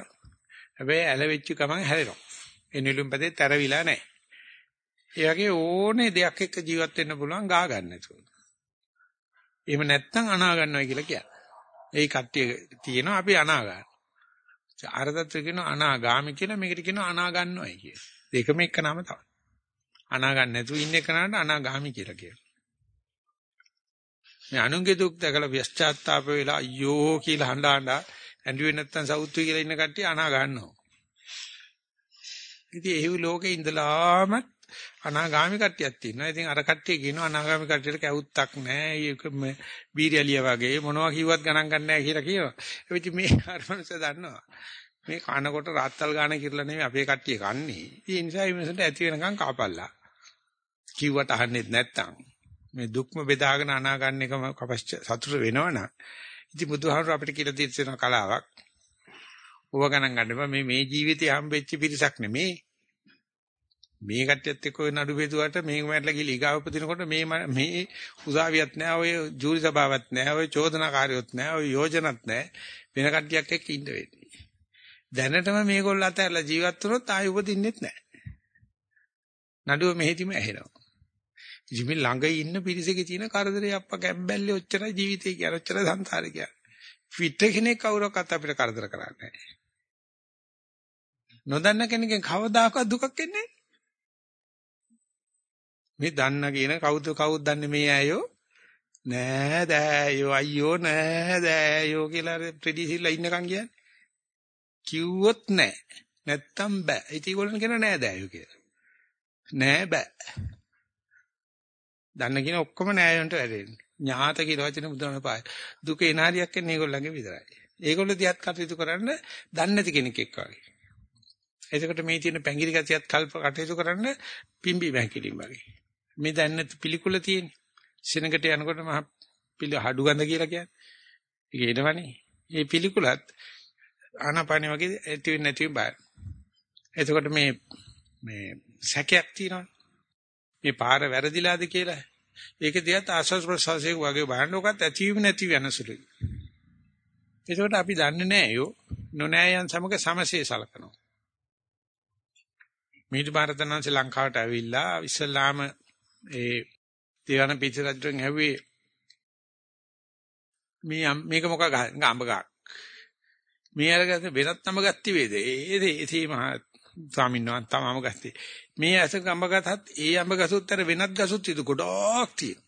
හැබැයි ඇලවෙච්ච ගමන් හැලෙනවා ඒ නිලුම්පතේ තරවිලා නැහැ. ඒ වගේ ඕනේ දෙයක් එක්ක ජීවත් වෙන්න පුළුවන් ගා ගන්න නැතුව. එහෙම නැත්නම් අනා ගන්නවා කියලා කියන්නේ. ඒ කට්ටිය තියෙනවා අපි අනා ගන්න. අරදත් කියන අනාගාමි කියලා මේකට කියනවා අනා ගන්නවයි කිය. දෙකම එක නම තමයි. අනා ගන්න නැතුව ඉන්න කෙනාට අනාගාමි කියලා කියනවා. මේ අනුන්ගේ දුක් දැකලා ව්‍යස්චාත්තාප වෙලා අයියෝ කියලා හඬ හඬ ඇඬුවේ නැත්තම් සවුත්තු කියලා ඉන්න කට්ටිය අනා ගන්නවා. ඉතින් එහෙව් ලෝකේ ඉඳලාම අනාගාමි කට්ටියක් තියෙනවා. ඉතින් අර කට්ටිය කියනවා අනාගාමි කට්ටියට කැවුත්තක් නැහැ. ඒක බීරියලිය වගේ මොනවා කිව්වත් ගණන් ගන්න නැහැ කියලා කියනවා. ඒ ඉතින් මේ අරමනස දන්නවා. මේ කනකොට රාත්තල් ගාන කිරලා නෙමෙයි අපේ කට්ටිය කන්නේ. ඒ නිසා මේ මිනිසුන්ට ඇති වෙනකන් කාපල්ලා. කිව්වට අහන්නෙත් නැත්තම් මේ දුක්ම බෙදාගෙන අනා ගන්න එකම කපස්ච සතුට වෙනවනම් ඉතින් බුදුහාමුදුර අපිට කියලා දෙන්න කලාවක්. ඌව ගණන් ගන්න මේ මේ ජීවිතේ හම්බෙච්ච පිරිසක් නෙමේ. මේ කට්ටියත් එක්ක ඔය නඩු බෙදුවට මේ මැරලා ගිහලා ඊගාව උපදිනකොට මේ මේ උසාවියක් නැහැ ඔය ජූරි සභාවක් නැහැ ඔය චෝදනාකාරියොත් නැහැ ඔය යෝජනත් නැහැ වෙන කට්ටියක් එක්ක ඉන්න වෙන්නේ. දැනටම මේගොල්ලෝ අතහැරලා ජීවත් වුණොත් ආයෙ උපදින්නෙත් නැහැ නඩුව මෙහෙදිම ඇහෙනවා. ජිමි ළඟ ඉන්න පිරිසකේ තියෙන කරදරේ අප්පා කැම්බැල්ලේ ඔච්චරයි ජීවිතේ කියන ඔච්චරයි සංසාරේ කියන්නේ. පිට කෙනෙක් කවුරක්වත් අපිට කරදර කරන්නේ නැහැ නොදන්න කෙනකින් කවදාකවත් දුකක් එන්නේ නැහැ මේ දන්න කියන කවුද කවුද දන්නේ මේ ඇයෝ? නෑ දෑයෝ අයියෝ නෑ දෑයෝ කියලා ප්‍රෙඩිසිල්ලා ඉන්නකම් කියන්නේ. කිව්වොත් නෑ. නැත්තම් බෑ. ඉතින් ඒගොල්ලන් කියන නෑ දෑයෝ කියලා. නෑ බෑ. දන්න කියන ඔක්කොම නෑයන්ට වැඩෙන්නේ ඥාත කියලා වචන බුදුරණ පාය. දුක එනාරියක් කියන්නේ ඒගොල්ලන්ගේ විතරයි. ඒගොල්ලෝ දිහත් කටයුතු කරන්න දන්නේ නැති කෙනෙක් එක්ක වගේ. එතකොට මේ තියෙන පැංගිරි ගතියත් කල්ප කටයුතු කරන්න පිම්බි බැංකිලින් වගේ. මේ දැන් නැති පිළිකුල තියෙන්නේ. සෙනඟට යනකොට මහ පිළි හඩු ගඳ කියලා කියන්නේ. ඒක එනවනේ. මේ පිළිකුලත් ආනාපානිය වගේ ඇති වෙන්නේ නැති බය. එතකොට මේ මේ සැකයක් තියෙනවා. මේ පාර වැරදිලාද කියලා. ඒක දිහත් ආස්වාස් ප්‍රසවාසයේ වගේ බලනකොත් ඇතිවීම නැති වෙනසුලුයි. එතකොට අපි දන්නේ නැහැ යෝ නොනෑයන් සමග සමසේ සලකනවා. මීට භාරතනංශ ලංකාවට ඇවිල්ලා ඉස්ලාම ඒ තිරණ පිටි රජුන් හැව්වේ මේ මේක මොකක් ගහ අඹ ගහක්? මේ අරගත්ත වෙනත් අඹ ගත්ති වේද? ඒ ඒ මහා ස්වාමීන් වහන්සේ තමම ගත්තේ. මේ ඇස අඹ ගතත් ඒ අඹ ගසුත් අර වෙනත් ගසුත් ඉදු ගොඩක් තියෙන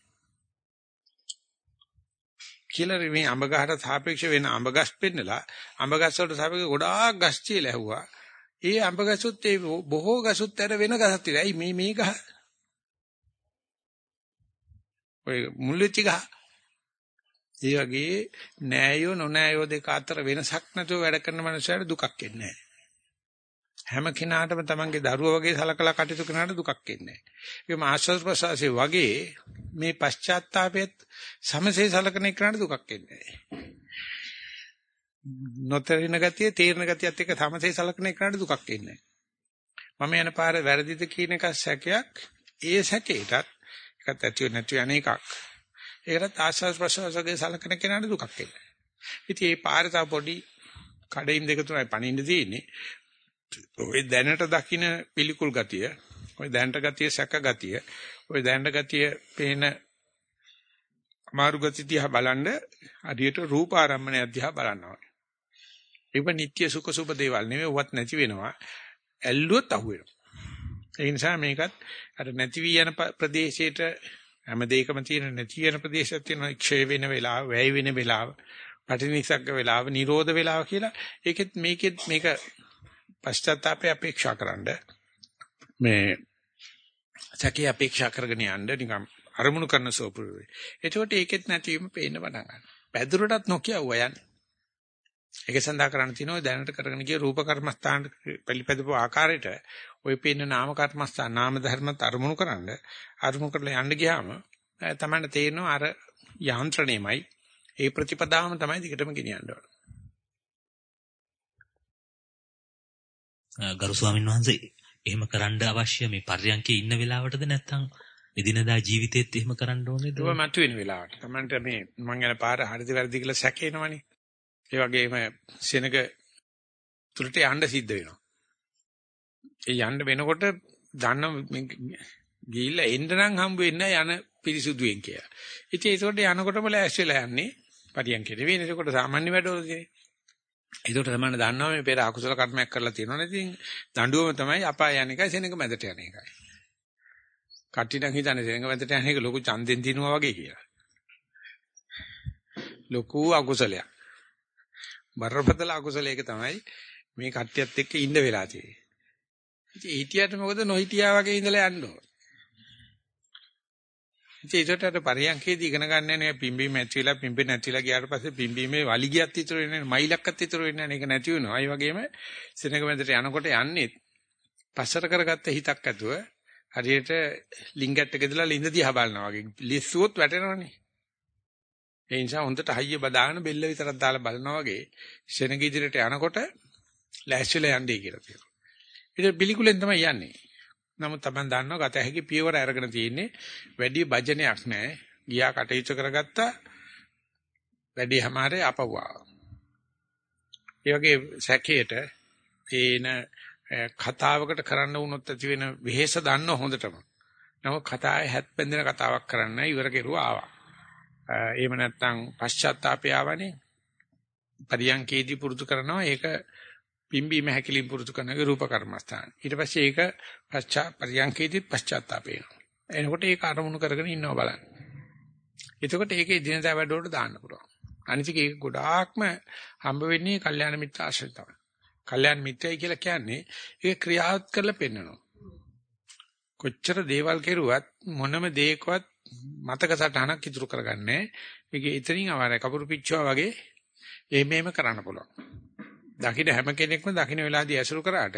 කියලා මේ අඹ ගහට සාපේක්ෂ වෙන අඹ ගස් පෙන්නලා අඹ ගස් වලට සාපේක්ෂව ගොඩාක් ගස් කියලා ඇහුවා. ඒ අඹ ගසුත් ඒ බොහෝ ගසුත් අර වෙන ගසක් තියෙයි මේ මේ ගහ ඔය මුල් වෙච්ච ගහ. ඒ වගේ නෑයෝ නොනෑයෝ දෙක අතර වෙනසක් නැතුව වැඩ කරන මනුස්සයර දුකක් එන්නේ හැම කෙනාටම තමන්ගේ දරුවා වගේ සලකලා කටයුතු කරනාට දුකක් එන්නේ නැහැ. ඒකම ආශ්වාස ප්‍රශ්වාසයේ වගේ මේ පශ්චාත්තාපයත් සමසේ සලකන එකට දුකක් එන්නේ නැහැ. නොතරින ගතිය, තීරණ ගතියත් එක්ක සමසේ සලකන එකට දුකක් එන්නේ නැහැ. මම යන පාර වැරදිද කියන එක සැකයක් ඒ සැකේටත් එකත් ඇතිව නැති වෙන එකක්. ඒකට ආස්වාස් ප්‍රසවාසයේ සලකන කෙනාට දුකක් එන්නේ. ඉතින් මේ පාරේ තව පොඩි කඩින් දෙක තුනයි පණින්න තියෙන්නේ. ඔය දැනට දකින්න පිළිකුල් ගතිය, ඔය දැනට ගතිය සැක ගතිය, ඔය දැනට ගතිය පේන අමාරු ගතිය දිහා බලන්න අදියට රූප ආරම්මණය දිහා බලනවා. ඒක නිට්ටය සුඛ සුබ දේවල් නෙවෙයි වත් නැති වෙනවා. ඇල්ලුවොත් අහුවෙනවා. ඒ නිසා මේකත් අර නැති වී යන ප්‍රදේශයට හැම දෙයකම තියෙන නැති වෙන ප්‍රදේශයක් තියෙනවා ක්ෂය වෙන වෙලාව, වැය වෙන වෙලාව, පටිනිසග්ග වෙලාව, නිරෝධ වෙලාව කියලා. ඒකෙත් මේකෙත් මේක පශ්චාත්තාපේ අපේක්ෂා කරන්න මේ සැකේ අපේක්ෂා කරගෙන යන්න නිකම් අරමුණු කරන සෝපුරුවේ. එතකොට ඒකෙත් නැතිවීම පේන්න පටන් ගන්නවා. පැදුරටත් නොකිය යන්නේ. ඒක සඳහා කරන්න තියෙනවා දැනට කරගෙන ගිය රූප කර්මස්ථාන පිළිපැදපු ආකාරයට ওই පේන නාම කර්මස්ථාන නාම ධර්මත් අරමුණු කරන්න අරමුණු කරලා යන්න ගියාම තමයි තේරෙනවා අර යාන්ත්‍රණයමයි ඒ ප්‍රතිපදාවම තමයි දිගටම ගෙනියන්න ඕන. ගරු ස්වාමීන් වහන්සේ එහෙම කරන්න අවශ්‍ය මේ පර්යංකේ ඉන්න වෙලාවටද නැත්නම් එදිනදා ජීවිතේත් එහෙම කරන්න ඕනේද? ඒක මතුවෙන වෙලාවට. Tamanට මේ මං යන පාර හරිද වැරදි කියලා සැකේනවනේ. ඒ වගේම සෙනග තුරට යන්න සිද්ධ වෙනවා. ඒ යන්න වෙනකොට දන්න ගිහිල්ලා එන්න නම් හම්බ වෙන්නේ යන පිරිසුදුවෙන් කියලා. ඉතින් ඒකට යනකොටම ලෑස්තිලා යන්නේ පරියන්කේ නෙවෙයි. ඒකට සාමාන්‍ය වැඩවලදී. ඒකට තමයි දන්නවා මේ පෙර අකුසල කර්මයක් කරලා තියෙනවනේ. ඉතින් දඬුවම තමයි අපාය යන එකයි සෙනඟ මැදට යන එකයි. කට්ටිය නම් හිතන්නේ සෙනඟ මැදට යන එක ලොකු ඡන්දෙන් දිනුවා වගේ කියලා. ලොකු අකුසලයක්. බරපතල අකුසලයක තමයි මේ කට්ටියත් එක්ක ඉන්න වෙලා තියෙන්නේ. ඉතින් හිටියට මොකද නොහිටියා වගේ ඉඳලා යන්න ඕන. ඉතින් ඒකට අර පරියන්කේදී ඉගෙන ගන්න නේ පිම්බීම ඇතිවිලා පිම්බෙ නැතිලා ගියාට පස්සේ පිම්බීමේ වලිගියක් ඉතුරු වෙන්නේ මයිලක්වත් ඉතුරු වෙන්නේ නැහැ. ඒක නැති වෙනවා. ඒ වගේම සෙනඟ මැදට යනකොට යන්නේ පස්සට කරගත්ත හිතක් ඇතුව හරියට ලින්ගට් එක දාලා ලින්ද දිහා බලනවා වගේ. ලිස්සුවොත් වැටෙනවනේ. ඒ නිසා හොඳට හයිය බදාගෙන බෙල්ල විතරක් දාලා බලනවා වගේ සෙනඟ ඉදිරියට යනකොට ලෑස්තිලා යන්නේ කියලා කියනවා. ඉතින් පිළිකුලෙන් තමයි යන්නේ. නමුත් Taman දන්නවා ගත හැකි පියවර අරගෙන තියෙන්නේ වැඩි භජනයක් නැහැ. ගියා කටයුතු කරගත්තා වැඩි හැමාරේ අපවුවා. ඒ වගේ සැකේට තේන කතාවකට කරන්න වුණොත් ඇති වෙන වෙහෙස දන්න හොඳටම. නමුත් කතාවේ හැත් බැඳෙන කතාවක් කරන්න ඉවර කෙරුවා ආවා. එහෙම නැත්නම් පශ්චාත්තාපය ආවනේ. පරියන්කේදී පුරුදු කරනවා ඒක පිම්බීම හැකිලින් පුරුදු කරන රූප කර්මස්ථාන. ඊට පස්සේ ඒක පශ්චා පරියන්කේදී පශ්චාත්තාපය වෙනවා. එනකොට ඒක අරමුණු කරගෙන ඉන්නවා බලන්න. එතකොට ඒකේ දිනදා වැඩවලට දාන්න පුළුවන්. අනිත් ඒක ගොඩාක්ම හම්බ වෙන්නේ කල්යාණ මිත්‍ර ආශ්‍රය තමයි. කල්යාණ මිත්‍යයි කියලා කියන්නේ ඒක ක්‍රියාවත් කරලා පෙන්වනවා. කොච්චර දේවල් කෙරුවත් මොනම දෙයකවත් මතක සටහනක් ඉතුරු කරගන්නේ. මේක ඉතින් අවාරයි කපුරු පිච්චුවා වගේ එහෙම එහෙම කරන්න පුළුවන්. දකින්න හැම කෙනෙක්ම දකින්න වෙලාවදී ඇසුරු කරාට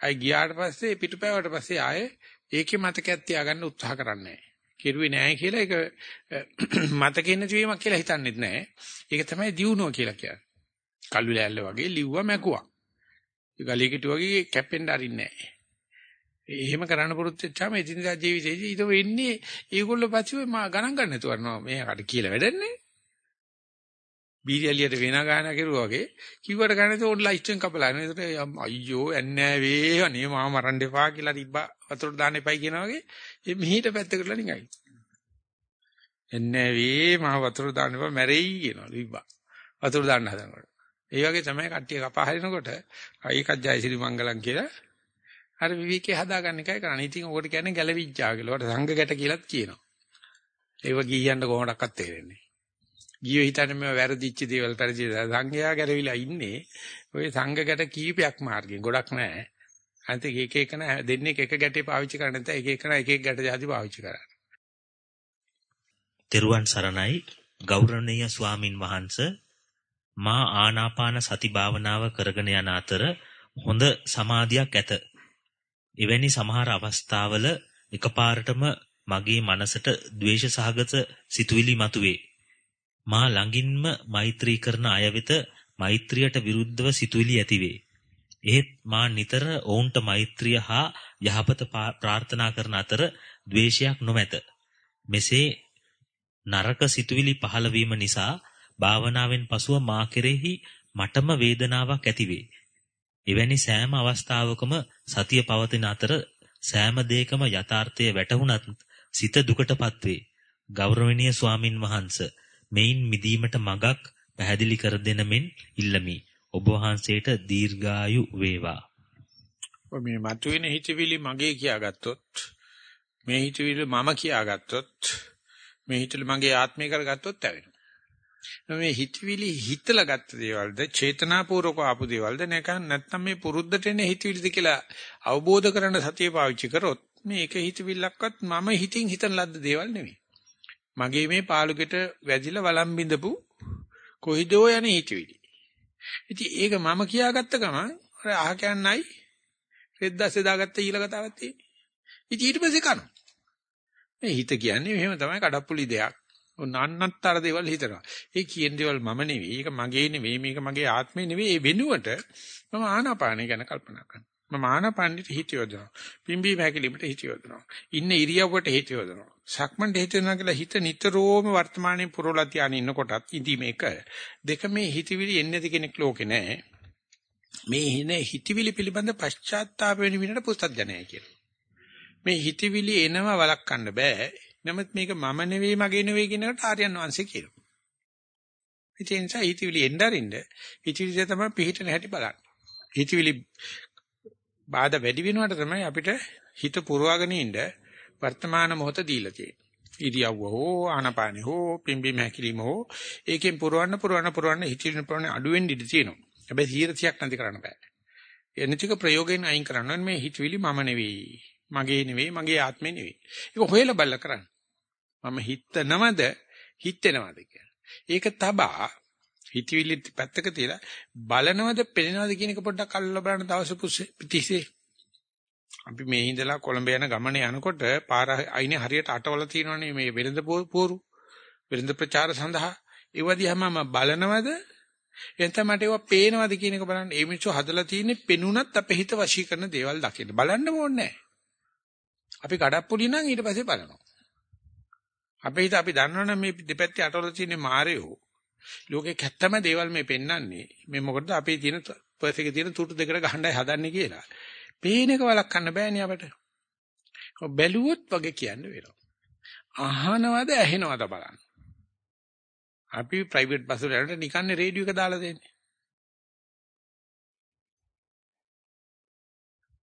අය ගියාට පස්සේ පිටුපෑවට පස්සේ ආයේ ඒකේ මතකයක් තියාගන්න උත්සාහ කරන්නේ නැහැ. කෙරුවේ නැහැ කියලා ඒක <clears throat> මතකෙ නැතිවීමක් කියලා හිතන්නෙත් නැහැ. ඒක තමයි දියුණුව කියලා කියන්නේ. කල්ලු ලෑල්ල වගේ ලිව්වා මැකුවා. ඒ ගලියකට වගේ කැපෙන්න අරින්නේ නැහැ. එහෙම කරන්න පුරුදු වෙච්චාම එදිනදා ජීවිතේදී ඊට වෙන්නේ ඒගොල්ලෝ පස්සේ මා ගණන් ගන්න නැතුව යනවා. මේකට කියලා වැඩන්නේ. බීරියලියට වෙන ගාන කෙරුවා වගේ කිව්වට ගන්නද ඕන් ලයිස්ට්ෙන් කපලා නේද අයියෝ ඇන්නේ වේ. අනේ මාව මරන්න එපා කියලා තිබ්බා වතුරට දාන්න එපයි කියනවා වගේ. මේ මිහිට පැත්තකටලා නිකයි එන්නේ වේ. මාව වතුරට දාන්න එපා. මැරෙයි කියනවා. තිබ්බා. වතුර දාන්න හදනකොට. ඒ වගේ තමයි කට්ටිය කපා හරිනකොට. අයිකත් ජයසිරි මංගලම් කියලා අර විවිකේ හදාගන්න එකයි කරන්නේ. ඉතින් ඔකට කියන්නේ ගැලවිච්චා කියලා. ඔකට සංඝ ගැට කියලාත් කියනවා. ඒව ගියන්න කොහොමඩක්වත් තේරෙන්නේ ගියෝ හිතන්නේ මේ වැරදිච්ච දේවල් පරිදි සංඝයා ගැරවිලා ඉන්නේ. ඔය සංඝකට කීපයක් මාර්ගෙන් ගොඩක් නැහැ. අන්ත එක එක එකන දෙන්නේ එක ගැටේ පාවිච්චි කරන්නේ නැත්නම් එක එකන එක එක ගැට જાති පාවිච්චි කරන්නේ. තෙරුවන් සරණයි. ගෞරවනීය ස්වාමින් වහන්සේ මා ආනාපාන සති භාවනාව කරගෙන යන අතර හොඳ සමාධියක් ඇත. එවැනි සමහර අවස්ථාවල එකපාරටම මගේ මනසට ද්වේෂ සහගත සිතුවිලි මතුවේ මා ළඟින්ම මෛත්‍රී කරන අය වෙත මෛත්‍රියට විරුද්ධව සිතුවිලි ඇතිවේ. එහෙත් මා නිතර ඔවුන්ට මෛත්‍රිය හා යහපත ප්‍රාර්ථනා කරන අතර ද්වේෂයක් නොමැත. මෙසේ නරක සිතුවිලි පහළ වීම නිසා භාවනාවෙන් පසුව මා කෙරෙහි මටම වේදනාවක් ඇතිවේ. එවැනි සෑම අවස්ථාවකම සතිය පවතින අතර සෑම දෙයකම යථාර්ථය වැටහුණත් සිත දුකටපත් වේ. ගෞරවනීය ස්වාමින් වහන්සේ මෙයින් මිදීමට මගක් පැහැදිලි කර දෙන මෙන් ඉල්ලමි. ඔබ වහන්සේට දීර්ඝායු වේවා. ඔය මේ මතුවෙන හිතවිලි මගේ කියාගත්තොත් මේ හිතවිලි මම කියාගත්තොත් මේ හිතවිලි මගේ ආත්මය කරගත්තොත් ඇවෙනවා. මේ හිතවිලි හිතලා ගත්ත දේවල්ද චේතනාපූර්වක ආපු දේවල්ද නැත්නම් මේ පුරුද්දට එන හිතවිලිද කියලා අවබෝධ කරගන්න සතිය පාවිච්චි කරොත් මේ එක හිතවිල්ලක්වත් මම හිතින් හිතන ලද්ද දේවල් නෙවෙයි. මගේ මේ පාලුකෙට වැදිලා වළම් බිඳපු කොයිදෝ යන හිතවිලි. ඉතින් ඒක මම කියාගත්ත ගමන් අර අහ කියන්නයි රෙද්දස්සේ දාගත්ත ඊළඟතාවක් තියෙන්නේ. ඉතින් ඊට පස්සේ කනවා. මේ හිත කියන්නේ මෙහෙම තමයි කඩප්පුලි දෙයක්. නන්නත්තර දේවල් හිතනවා. ඒ කියන දේවල් මම නෙවෙයි. ඒක මගේ නෙවෙයි. මේක මගේ ආත්මේ නෙවෙයි. ඒ වෙනුවට මම ආනාපානය ගැන කල්පනා කරනවා. මම ආනපණ්ඩිට හිත යොදනවා. පිම්බි මහැකිලිමට හිත යොදනවා. ඉන්න ඉරියව්වට හිත යොදනවා. සක්මන්ට හිත යොදනවා කියලා හිත නිතරම වර්තමානයේ පුරවලා තියාගෙන ඉන්නකොටත් ඉඳීම එක. දෙක මේ හිතවිලි එන්නේ නැති කෙනෙක් ලෝකේ නැහැ. මේ හින හිතවිලි පිළිබඳ පශ්චාත්තාප වෙන විදිහට පුස්තජනයයි කියලා. මේ හිතවිලි එනව වළක්වන්න බෑ. නමුත් මේක මම නෙවෙයි මගේ නෙවෙයි කියන එකට ආර්යයන් වහන්සේ කියනවා. ඒ නිසා හිතවිලි එන්න අරින්න හිතවිලි තමයි පිහිටන හැටි බලන්න. හිතවිලි බාධා වැඩි වෙනවට තමයි අපිට හිත පුරවාගෙන ඉන්න වර්තමාන මොහොත දීලා තියෙන්නේ. ඉරියව්ව හෝ ආනපානෙ හෝ පිම්බි මහැකිලිම හෝ ඒකෙන් පුරවන්න පුරවන්න පුරවන්න හිතින් පුරවන්න අඩු වෙන්න ඉඩ තියෙනවා. හැබැයි 100ක් නැති කරන්න බෑ. එනිතික ප්‍රයෝගයෙන් අයින් කරන්න මේ හිතවිලි මම නෙවෙයි. මගේ නෙවෙයි මගේ ආත්මේ නෙවෙයි. ඒක හොයලා බලලා කරන්න. මම හිතනවද? හිතෙනවද කියලා. ඒක තබා හිතවිලි පැත්තක තියලා බලනවද පෙනෙනවද කියන එක පොඩ්ඩක් අල්ලලා බලන්න දවස් පිටිසේ. අපි මේ ඉඳලා කොළඹ යන ගමනේ යනකොට පාර අයිනේ හරියට අටවල තියෙනවනේ මේ වෙළඳ පෝරු. වෙළඳ ප්‍රචාර සඳහා. ඒවදිහම මම බලනවද? එතන මට ඒවා පේනවද කියන එක බලන්න. ඒ මිනිස්සු හදලා තියෙන්නේ පෙනුනත් අපේ හිත වශී කරන දේවල් දකින්න. බලන්න ඕනේ. අපි කඩප්පුලි නම් ඊට පස්සේ බලනවා අපේ හිත අපි දන්නවනේ මේ දෙපැත්තේ අටවල තියෙන මාරයෝ ලෝකේ කැත්තම දේවල් මේ පෙන්වන්නේ මේ මොකටද අපේ තියෙන පර්ස් එකේ තියෙන තුටු දෙකට ගහන්නයි හදන්නේ කියලා. පේන එක වළක්වන්න බෑනේ අපට. බැලුවොත් වගේ කියන්න වෙනවා. අහනවද ඇහෙනවද බලන්න. අපි ප්‍රයිවට් බස් වල යනකොට නිකන්නේ රේඩියෝ එක දාලා දෙන්නේ.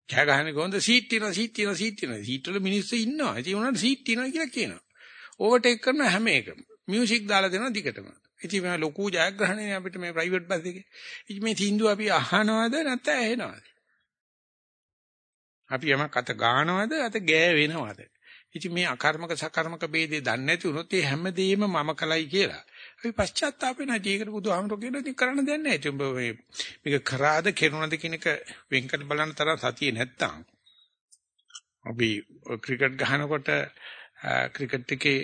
කෑ ගහන්නේ කොහොමද සීට් තියෙනවා සීට් තියෙනවා සීට් තියෙනවා සීට් වල මිනිස්සු ඉන්නවා. ඉතින් උනාට සීට් තියෙනවා කියලා කියනවා. ඕවර්ටේක් කරන හැම එකම මියුසික් දාලා දෙනවා දිගටම. ඉතින් මේ ලොකු ජයග්‍රහණනේ අපිට මේ ප්‍රයිවට් බස් එකේ. ඉතින් මේ තීන්දුව අපි අහනවද නැත්නම් ඇහෙනවද? අපි යමක් අත ගන්නවද අත ගෑවෙනවද? ඉතින් මේ අකර්මක සකර්මක ભેදේ දන්නේ නැති වුණොත් ඒ හැමදේම මම කලයි කියලා. අපි පශ්චාත්තාප නැති ඒකට බුදුහාමුදුරුවෝ කියනවා ඉතින් කරන්න දෙයක් නැහැ. ඉතින් මේ මේක කරාද කෙරුණාද කියන එක වෙන්කර බලන්න තරම් සතියේ නැත්තම් අපි ක්‍රිකට් ගහනකොට ක්‍රිකට් එකේ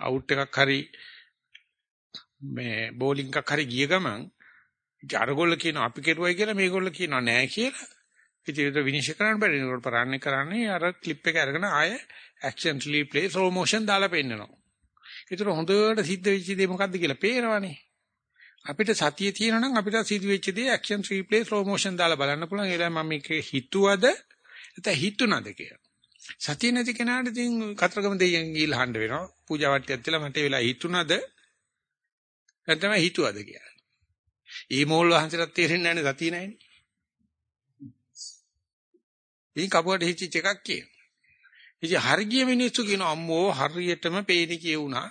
අවුට් එකක් හරි මේ බෝලිං එකක් හරි ගිය ගමන් ඉතින් අරගොල්ල කියනවා අපි කෙරුවයි කියලා මේගොල්ල කියනවා නෑ කියලා. ඉතින් ඒක විනිශ්චය කරන්න බැරි නේද පරාන්නේ කරන්නේ අර ක්ලිප් එක අරගෙන ආය ඇක්ෂන් රීප්ලේ ස්ලෝ මොෂන් දාලා පෙන්නනවා. ඒතර හොඳට සිද්ධ වෙච්ච දේ මොකද්ද කියලා පේනවනේ. අපිට සතිය තියෙනවා නම් අපිට සිද්ධ වෙච්ච දේ ඇක්ෂන් රීප්ලේ ස්ලෝ මොෂන් දාලා බලන්න පුළුවන්. ඒලා මම මේක හිතුවද නැත්නම් හිතුණද කියලා. සතිය නැති කෙනාට ඉතින් කතරගම දෙයියන් ගිහිල්ලා හඬ වෙනවා. පූජා වට්ටියක් තියලා මට ඒ වෙලාව හිතුණද නැත්නම් හිතුවද කියලා. ඒ මෝල් වහන්සේට තේරෙන්නේ නැහැ සතිය නැහැනේ. ඉතින් කපුවට හිච්ච එකක් කියන. ඉතින් හරිය මිනිස්සු කියන අම්මෝ හරියටම පේනි කියුණා.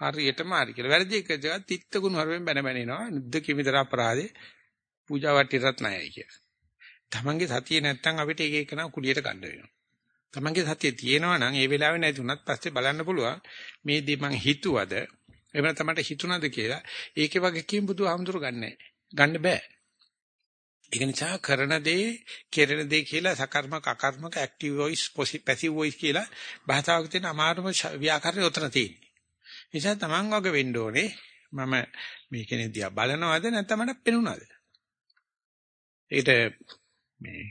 හරියටම හරි කියලා. වැරදි එක දෙයක් තිත්ත ගුණ හරුවෙන් බැන බැන එනවා. නිද්ද කිමිතර අපරාධේ පූජා වට්ටියටත් නැයයි කියලා. තමන්ගේ සතිය නැත්තම් අපිට එක එක නම් කුලියට ගන්න වෙනවා. තමන්ගේ සතිය තියෙනවා නම් ඒ වෙලාවේ නැති උනත් පස්සේ බලන්න පුළුවන් මේ දේ මං හිතුවද එහෙම නැත්නම් මට හිතුණාද කියලා ඒකේ වගේ කීම් බුදුහාමුදුරු ගන්නෑ. ගන්න බෑ. ඒක නිසා කරන දේ, කෙරෙන දේ කියලා සකර්මක අකර්මක ඇක්ටිව් වොයිස්, පැසිව් වොයිස් කියලා භාෂාවක තියෙන අමාරුම ව්‍යාකරණය උතන තියෙන්නේ. නිසා තමන් වගේ වෙන්න ඕනේ. මම මේ කෙනෙක් දිහා බලනවද නැත්නම් මට පෙනුනද? ඒකට මේ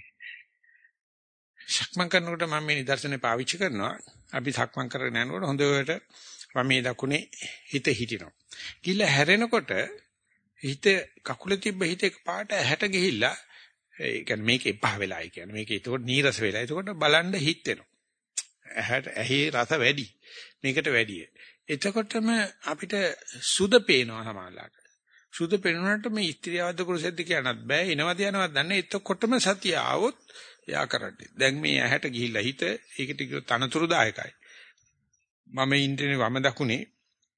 සක්මන් කරනකොට මම මේ නිදර්ශනේ පාවිච්චි කරනවා. අපි සක්මන් කරගෙන යනකොට හොඳට වමේ දකුණේ හිත හිටිනවා. කිල්ල හැරෙනකොට හිත කකුලේ තිබ්බ හිත එකපාරට ඇහැට ගිහිල්ලා ඒ කියන්නේ මේක එපා වෙලායි කියන්නේ. මේක ඒකට නීරස වෙලා. ඒකට බලන්න හිත වෙනවා. ඇහැට ඇහි රස වැඩි. මේකට වැඩි. එතකොටම අපිට සුද පේනවා සමානලාට. සුද පේනුනට මේ ස්ත්‍රියවද කුරුසෙද්ද කියනත් බෑ. එනවද යනවද දන්නේ. එතකොටම සතිය ආවොත් එයා කරන්නේ. දැන් මේ ඇහැට ගිහිල්ලා හිත ඒකට කිව්ව තනතුරුදායකයි. මම ඉන්ද්‍රනේ වම දකුණේ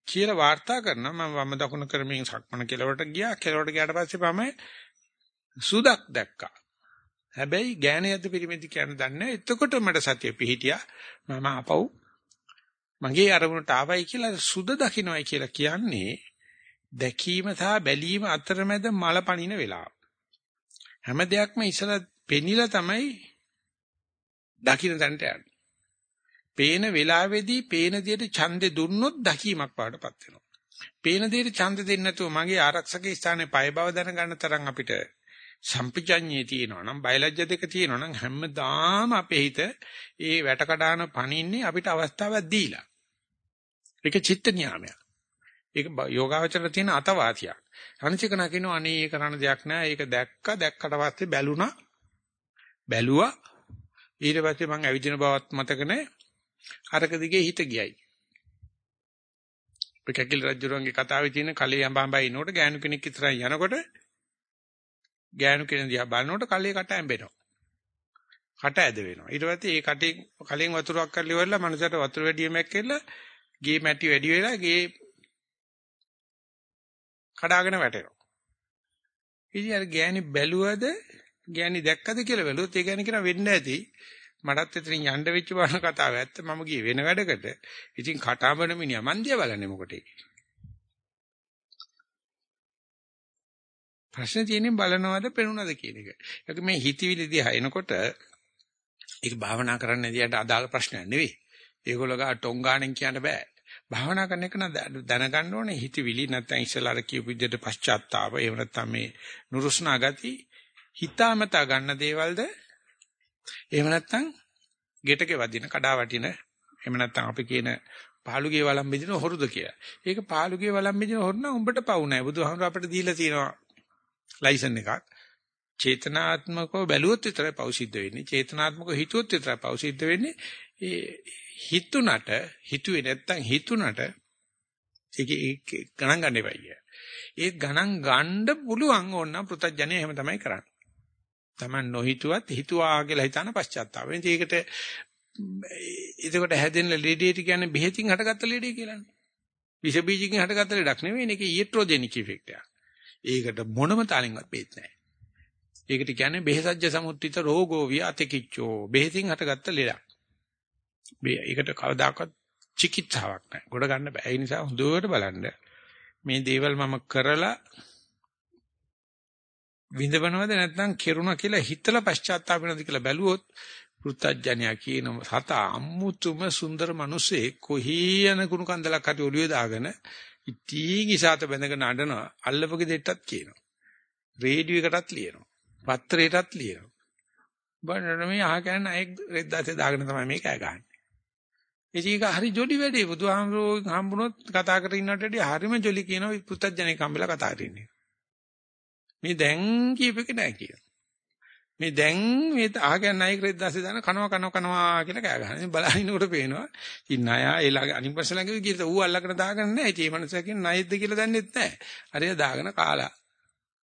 කියලා වාර්තා කරනවා මම වම දකුණ කරමින් සක්මන කෙලවරට ගියා කෙලවරට ගියාට පස්සේ මම සුදක් දැක්කා හැබැයි ඥානයද පිරිමෙදි කියන දන්නේ එතකොට මට සතිය පිහිටියා මම අපව් මගේ අරමුණට ආවයි කියලා සුද දකින්නයි කියලා කියන්නේ දැකීම සහ බැලීම අතරමැද මල පනින වෙලාව හැම දෙයක්ම ඉස්සලා පෙනිලා තමයි දකින්න තැනට යන්නේ පේන වෙලාවේදී පේන දෙයට ඡන්දේ දුන්නොත් දකීමක් පාඩපත් වෙනවා. පේන දෙයට ඡන්ද දෙන්නේ නැතුව මගේ ආරක්ෂක ස්ථානයේ පය බව දැනගන්න තරම් අපිට සම්පජඤ්ඤේ තියෙනවා නම් බයලජ්‍ය දෙක තියෙනවා නම් හැමදාම අපේ හිත ඒ වැට කඩාන පණින්නේ අපිට අවස්ථාවක් දීලා. ඒක චිත්ත නියාමයක්. ඒක යෝගාවචර තියෙන අතවාසියක්. අනිචකන කියනවා අනේ ඒ කරන්න දෙයක් නෑ. ඒක දැක්ක දැක්කට පස්සේ බැලුණා. බැලුවා. ඊට පස්සේ මං ඇවිදින බවත් මතක නෑ. අරක දිගේ හිත ගියයි. ඔය කැකිල රජුරන්ගේ කතාවේ තියෙන කලේ අඹඹයි ඉනකොට ගෑනු කෙනෙක් ඉස්සරහින් යනකොට ගෑනු කෙනෙක් දිහා බලනකොට කලේ කට ඇඹෙනවා. කට ඇද වෙනවා. ඊට පස්සේ ඒ කටේ කලෙන් වතුරක් කරලා ඉවරලා මනසට වතුර වැඩියමක් කියලා ගේ මැටි වැඩි වෙලා ගේ කඩාගෙන වැටෙනවා. ඉතින් අර ගෑණි බැලුවද ගෑණි දැක්කද කියලා බැලුවොත් ඒ ගෑණි කියන වෙන්න ඇති මටත් එතනින් යන්න වෙච්ච බාන කතාව ඇත්ත මම ගියේ වෙන වැඩකට. ඉතින් කටාඹන මිනිහා මන් දිහා බලන්නේ මොකටේ? ප්‍රශ්නේ තියෙන්නේ බලනවද පෙනුනද කියන එක. ඒක මේ හිතවිලි දිහා එනකොට ඒක භාවනා කරන්න දිහාට අදාළ ප්‍රශ්නයක් නෙවෙයි. ඒගොල්ලෝ ගා ටොංගාණෙන් කියන්න බෑ. භාවනා කරන එක නම් දැනගන්න ඕනේ හිතවිලි නැත්නම් ඉස්සලා අර කියපු විදිහට පශ්චාත්තාප එහෙම නැත්නම් මේ නුරුස්නා ගති හිතාමතා ගන්න දේවල්ද එහෙම නැත්නම් ගෙටක වදින කඩා වටින එහෙම නැත්නම් අපි කියන පාළුගේ වළම් බෙදින හොරුද කියලා. ඒක පාළුගේ වළම් බෙදින හොරු නම් උඹට පවු නැහැ. බුදුහාමුදුර අපිට දීලා තියෙනවා ලයිසන් එකක්. චේතනාත්මකව බැලුවොත් විතරයි පව් සිද්ධ වෙන්නේ. චේතනාත්මකව හිතුවොත් විතරයි පව් සිද්ධ වෙන්නේ. ඒ හිතුණට හිතුවේ නැත්තම් හිතුණට ඒක ගණන් ගන්න එපා ඒ ගණන් ගන්න පුළුවන් ඕනනම් පෘථජ්ජනේ එහෙම තමයි කරන්නේ. Taman නොහිතුවත් හිතුවා කියලා හිතන පශ්චාත්තාපය. ඒකට එතකොට හැදෙන ලෙඩේට කියන්නේ බෙහෙතින් හටගත්ත ලෙඩේ කියලානේ. විස බීජකින් හටගත්ත ලෙඩක් නෙවෙයි මේක ඊට්‍රොජෙනික් ඉෆෙක්ට් එකක්. ඒකට මොනම තාලින්වත් බේත් නැහැ. ඒකට කියන්නේ බෙහෙසජ්ජ සමුත්‍ත්‍ිත රෝගෝ විය අතිකිච්චෝ. බෙහෙතින් හටගත්ත ලෙඩක්. ඒකට කවදාකවත් චිකිත්සාවක් නැහැ. ගොඩ ගන්න බෑ. ඒ නිසා හොඳට බලන්න මේ දේවල් මම කරලා විඳවනවද නැත්නම් කෙරුණා කියලා හිතලා පශ්චාත්තාප වෙනවද කියලා බැලුවොත් පෘත්තජ්ජනයා කියන සතා අමුතුම සුන්දර මිනිස්සේ කොහි යන කුණු කන්දලක් හරි ඔළුවේ දාගෙන ඉතින් ඉසాత බැඳගෙන අඬනවා අල්ලපගෙ දෙට්ටත් කියනවා රේඩියෝ එකටත් ලියනවා පත්‍රයටත් ලියනවා බලන්න මේ අහ කියන්නේ අයෙක් රෙද්දාසේ දාගෙන තමයි මේක ගහන්නේ ඒක හරි ජොලි වැඩේ. බුදුහාමුදුරුවෝ හම්බුනොත් කතා කරගෙන ඉන්නට වැඩිය හරිම ජොලි කියනවා පුත්තජනෙක් හම්බෙලා කතා කරන්නේ. මේ දැන් කියපෙක නෑ කියන. මේ දැන් මේ ආගයන් නායක රෙද්දාසේ දාන කනවා කනවා කනවා කියලා කෑ ගහනවා. ඉතින් බලහිනකොට පේනවා. ඉතින් ණයා ඒලා අනිත් පස්සේ ළඟ ගිහින් ඌ අල්ලගෙන දාගන්න නෑ. ඉතින් මේ මනුස්සයා කියන ණයෙක්ද කියලා දන්නෙත් නෑ. හරිය දාගෙන කාලා.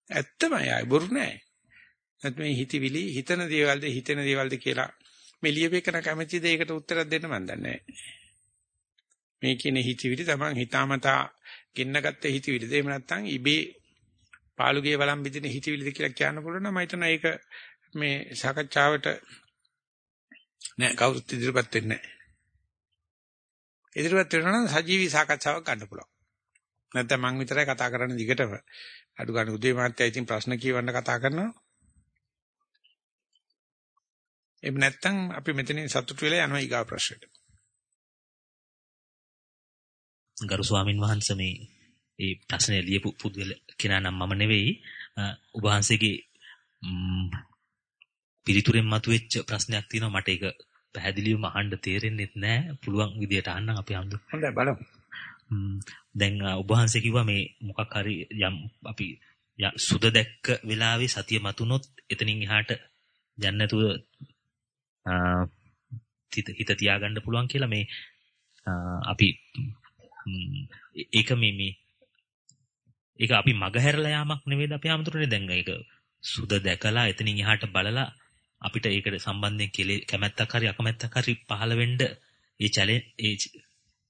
ඇත්තමයි ආයි බොරු නෑ. නැත්නම් මේ හිතවිලි හිතන දේවල්ද හිතෙන දේවල්ද කියලා මේ ලියපෙකන කැමැතිද ඒකට උත්තරයක් දෙන්න මන් දන්නේ මේ කියන හිතවිලි තමන් හිතාමතා ගෙන්නගත්ත හිතවිලිද එහෙම නැත්නම් ඉබේ පාළුගේ වළම් බින්දින හිතවිලිද කියලා කියන්න පුළුවන් නම් මම හිතනවා ඒක මේ සාකච්ඡාවට නෑ කවුරුත් ඉදිරියපත් වෙන්නේ නෑ. ඉදිරියපත් වෙනවා නම් සජීවී සාකච්ඡාවක් ගන්න පුළුවන්. නැත්නම් මං විතරයි කතා කරන්නේ දිගටම. අඩු ගන්න උදේ මාත්‍යා ඉතින් ප්‍රශ්න කියවන්න කතා කරනවා. එහෙම නැත්නම් අපි මෙතනින් සතුටු වෙලා යනවා ඊගා ප්‍රශ්නෙට. ගරු ස්වාමින් වහන්සේ මේ ඒ ප්‍රශ්නේ ලියපු පුද්ගල කෙනා නම් මම නෙවෙයි ඔබ වහන්සේගේ පිළිතුරෙන් මතුවෙච්ච ප්‍රශ්නයක් තියෙනවා මට ඒක පැහැදිලිවම අහන්න තේරෙන්නේ නැහැ පුළුවන් විදියට අහන්නම් අපි අහන්න. හොඳයි බලමු. දැන් ඔබ වහන්සේ කිව්වා මේ මොකක් හරි යම් අපි සුද දැක්ක වෙලාවේ සතිය මතුනොත් එතනින් එහාට යන්න නැතුව හිත තියාගන්න පුළුවන් කියලා මේ අපි ඒක මේ මේ ඒක අපි මගහැරලා යාමක් නෙවෙයිද අපි ආමතුරුනේ දැන් ඒක සුද දැකලා එතනින් එහාට බලලා අපිට ඒකට සම්බන්ධයෙන් කෙලේ කැමැත්තක් හරි අකමැත්තක් හරි පහළ වෙන්න ඒ චැලෙන්ජ් ඒ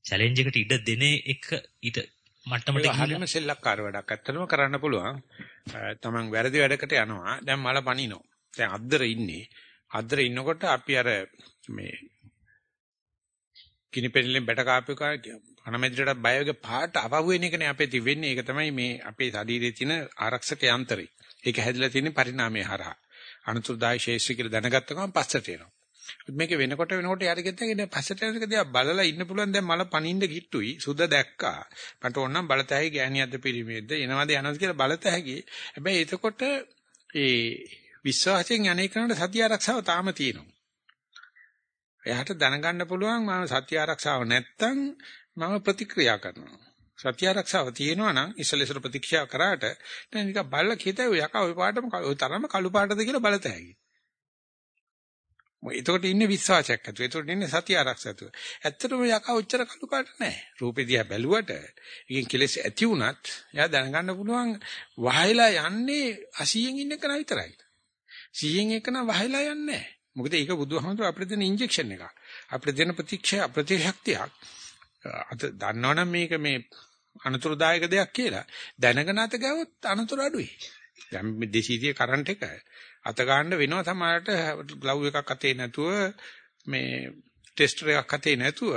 චැලෙන්ජ් එකට ඉඩ දෙන එක ඊට මට්ටමට ගිහින් සෙල්ලක්කාර වැඩක් ඇත්තටම කරන්න පුළුවන්. තමන් වැරදි වැඩකට යනවා. දැන් මල පනිනවා. දැන් අද්දර ඉන්නේ. අද්දර ඉන්නකොට අපි අර මේ කිනිපෙල්ලෙන් බැට කාපු එක කනමැදිරට බයවගේ පාට අවහු වෙන එකනේ අපේ තිබෙන්නේ. ඒක තමයි මේ අපේ ශරීරයේ තියෙන ආරක්ෂක යන්ත්‍රය. ඒක හැදිලා තියෙන්නේ පරිණාමය හරහා. අනුතුරුදායි ශේෂ්ත්‍ර කියලා දැනගත්ත ගමන් පස්සට එනවා. මේක වෙනකොට වෙනකොට යාර ගෙත්තගෙන පස්සට යන එක දිහා බලලා ඉන්න පුළුවන් දැන් මල පනින්න කිට්ටුයි සුද දැක්කා මට ඕනනම් බලතැයි ගෑණියක්ද පිරිමියෙක්ද එනවද යනවද කියලා බලතැයි හැබැයි එතකොට ඒ විශ්වාසයෙන් යන්නේ කරන සතිය ආරක්ෂාව තාම තියෙනවා. එයාට දැනගන්න පුළුවන් මම සත්‍ය ආරක්ෂාව නැත්තම් මම ප්‍රතික්‍රියා කරනවා. සත්‍ය ආරක්ෂාව තියෙනවා නම් ඉස්සෙල්ලා ප්‍රතික්‍රියා කරාට දැන් නිකන් බල්ල කියතේ ඔය යකා ඔය පාටම ඔය තරම කළු පාටද කියලා බලතැයි. මොකද එතකොට ඉන්නේ විශ්වාසයක් ඇතුව. එතකොට ඉන්නේ සත්‍ය ආරක්ෂාව. ඇත්තටම යකා ඔච්චර කළු පාට නැහැ. රූපේ දිහා බැලුවට එකෙන් කෙලෙස් ඇති වුණත් එයා දැනගන්න පුළුවන් වහයලා යන්නේ 80න් ඉන්න කෙනා විතරයි. 100න් එක නම් වහයලා යන්නේ නැහැ. මොකද ඒක බුදුහාමුදුර අපිට දෙන ඉන්ජෙක්ෂන් එකක්. අපිට දෙන ප්‍රතික්ෂය ප්‍රතිශක්තියක්. අත දන්නවනම් මේක මේ අනතුරුදායක දෙයක් කියලා දැනගෙන අත ගාවොත් අනතුරු අඩුයි. දැන් මේ 230 කරන්ට් එක අත ගන්න වෙනවා සමහරට ග්ලව් එකක් අතේ නැතුව මේ ටෙස්ටර් එකක් අතේ නැතුව